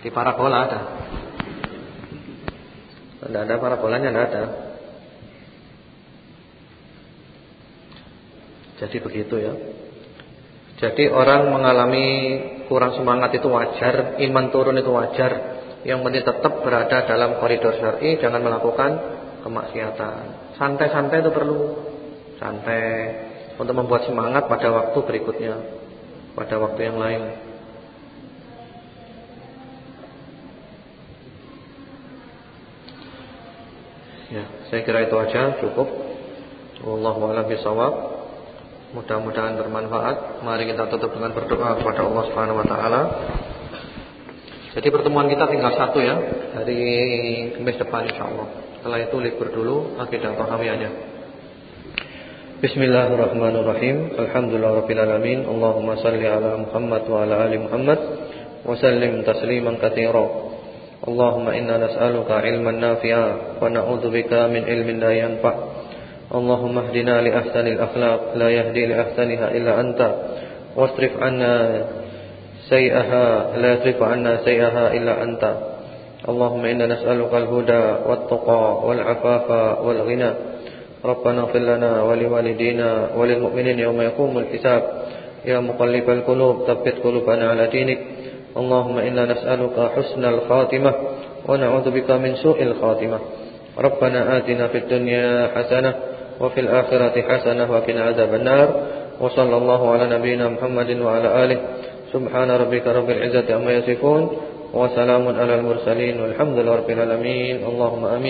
Di parabola ada Tidak ada parabolanya, tidak ada Jadi begitu ya jadi orang mengalami kurang semangat itu wajar, iman turun itu wajar. Yang penting tetap berada dalam koridor syar'i, jangan melakukan kemaksiatan. Santai-santai itu perlu. Santai untuk membuat semangat pada waktu berikutnya, pada waktu yang lain. Ya, saya kira itu aja cukup. Wallahu a'lam bishawab. Mudah-mudahan bermanfaat. Mari kita tutup dengan berdoa kepada Allah Subhanahu wa taala. Jadi pertemuan kita tinggal satu ya, hari Kamis depan insyaallah. Setelah itu libur dulu akidah tahawiyahnya. Bismillahirrahmanirrahim. Alhamdulillahirabbil. Allahumma shalli ala Muhammad wa ala ali Muhammad wa sallim tasliman katsira. Allahumma inna nas'aluka ilman nafi'a wa na'udzubika min ilmin la yanfa'. اللهم اهدنا لأحسن الأخلاق لا يهدي لأحسنها إلا أنت. واصرف عنا سيئها لا يصرف عنا سيئها إلا أنت. اللهم إنا نسألك الهدى والتقى والعفاف والغنى. ربنا اغفر لنا ولوالدينا وللمؤمنين يوم يقوم الحساب. يا مقلب القلوب ثبت قلوبنا على دينك. اللهم إنا نسألك حسن الخاتمة ونعوذ بك من سوء الخاتمة. ربنا آتنا في الدنيا حسنة وفي الآخرة حسنة وقنا عذاب النار. وصلى الله على نبينا محمد وعلى آله. سبحان ربك رب العزة عما يصفون. وسلام على المرسلين والحمد لله رب العالمين. اللهم آمين.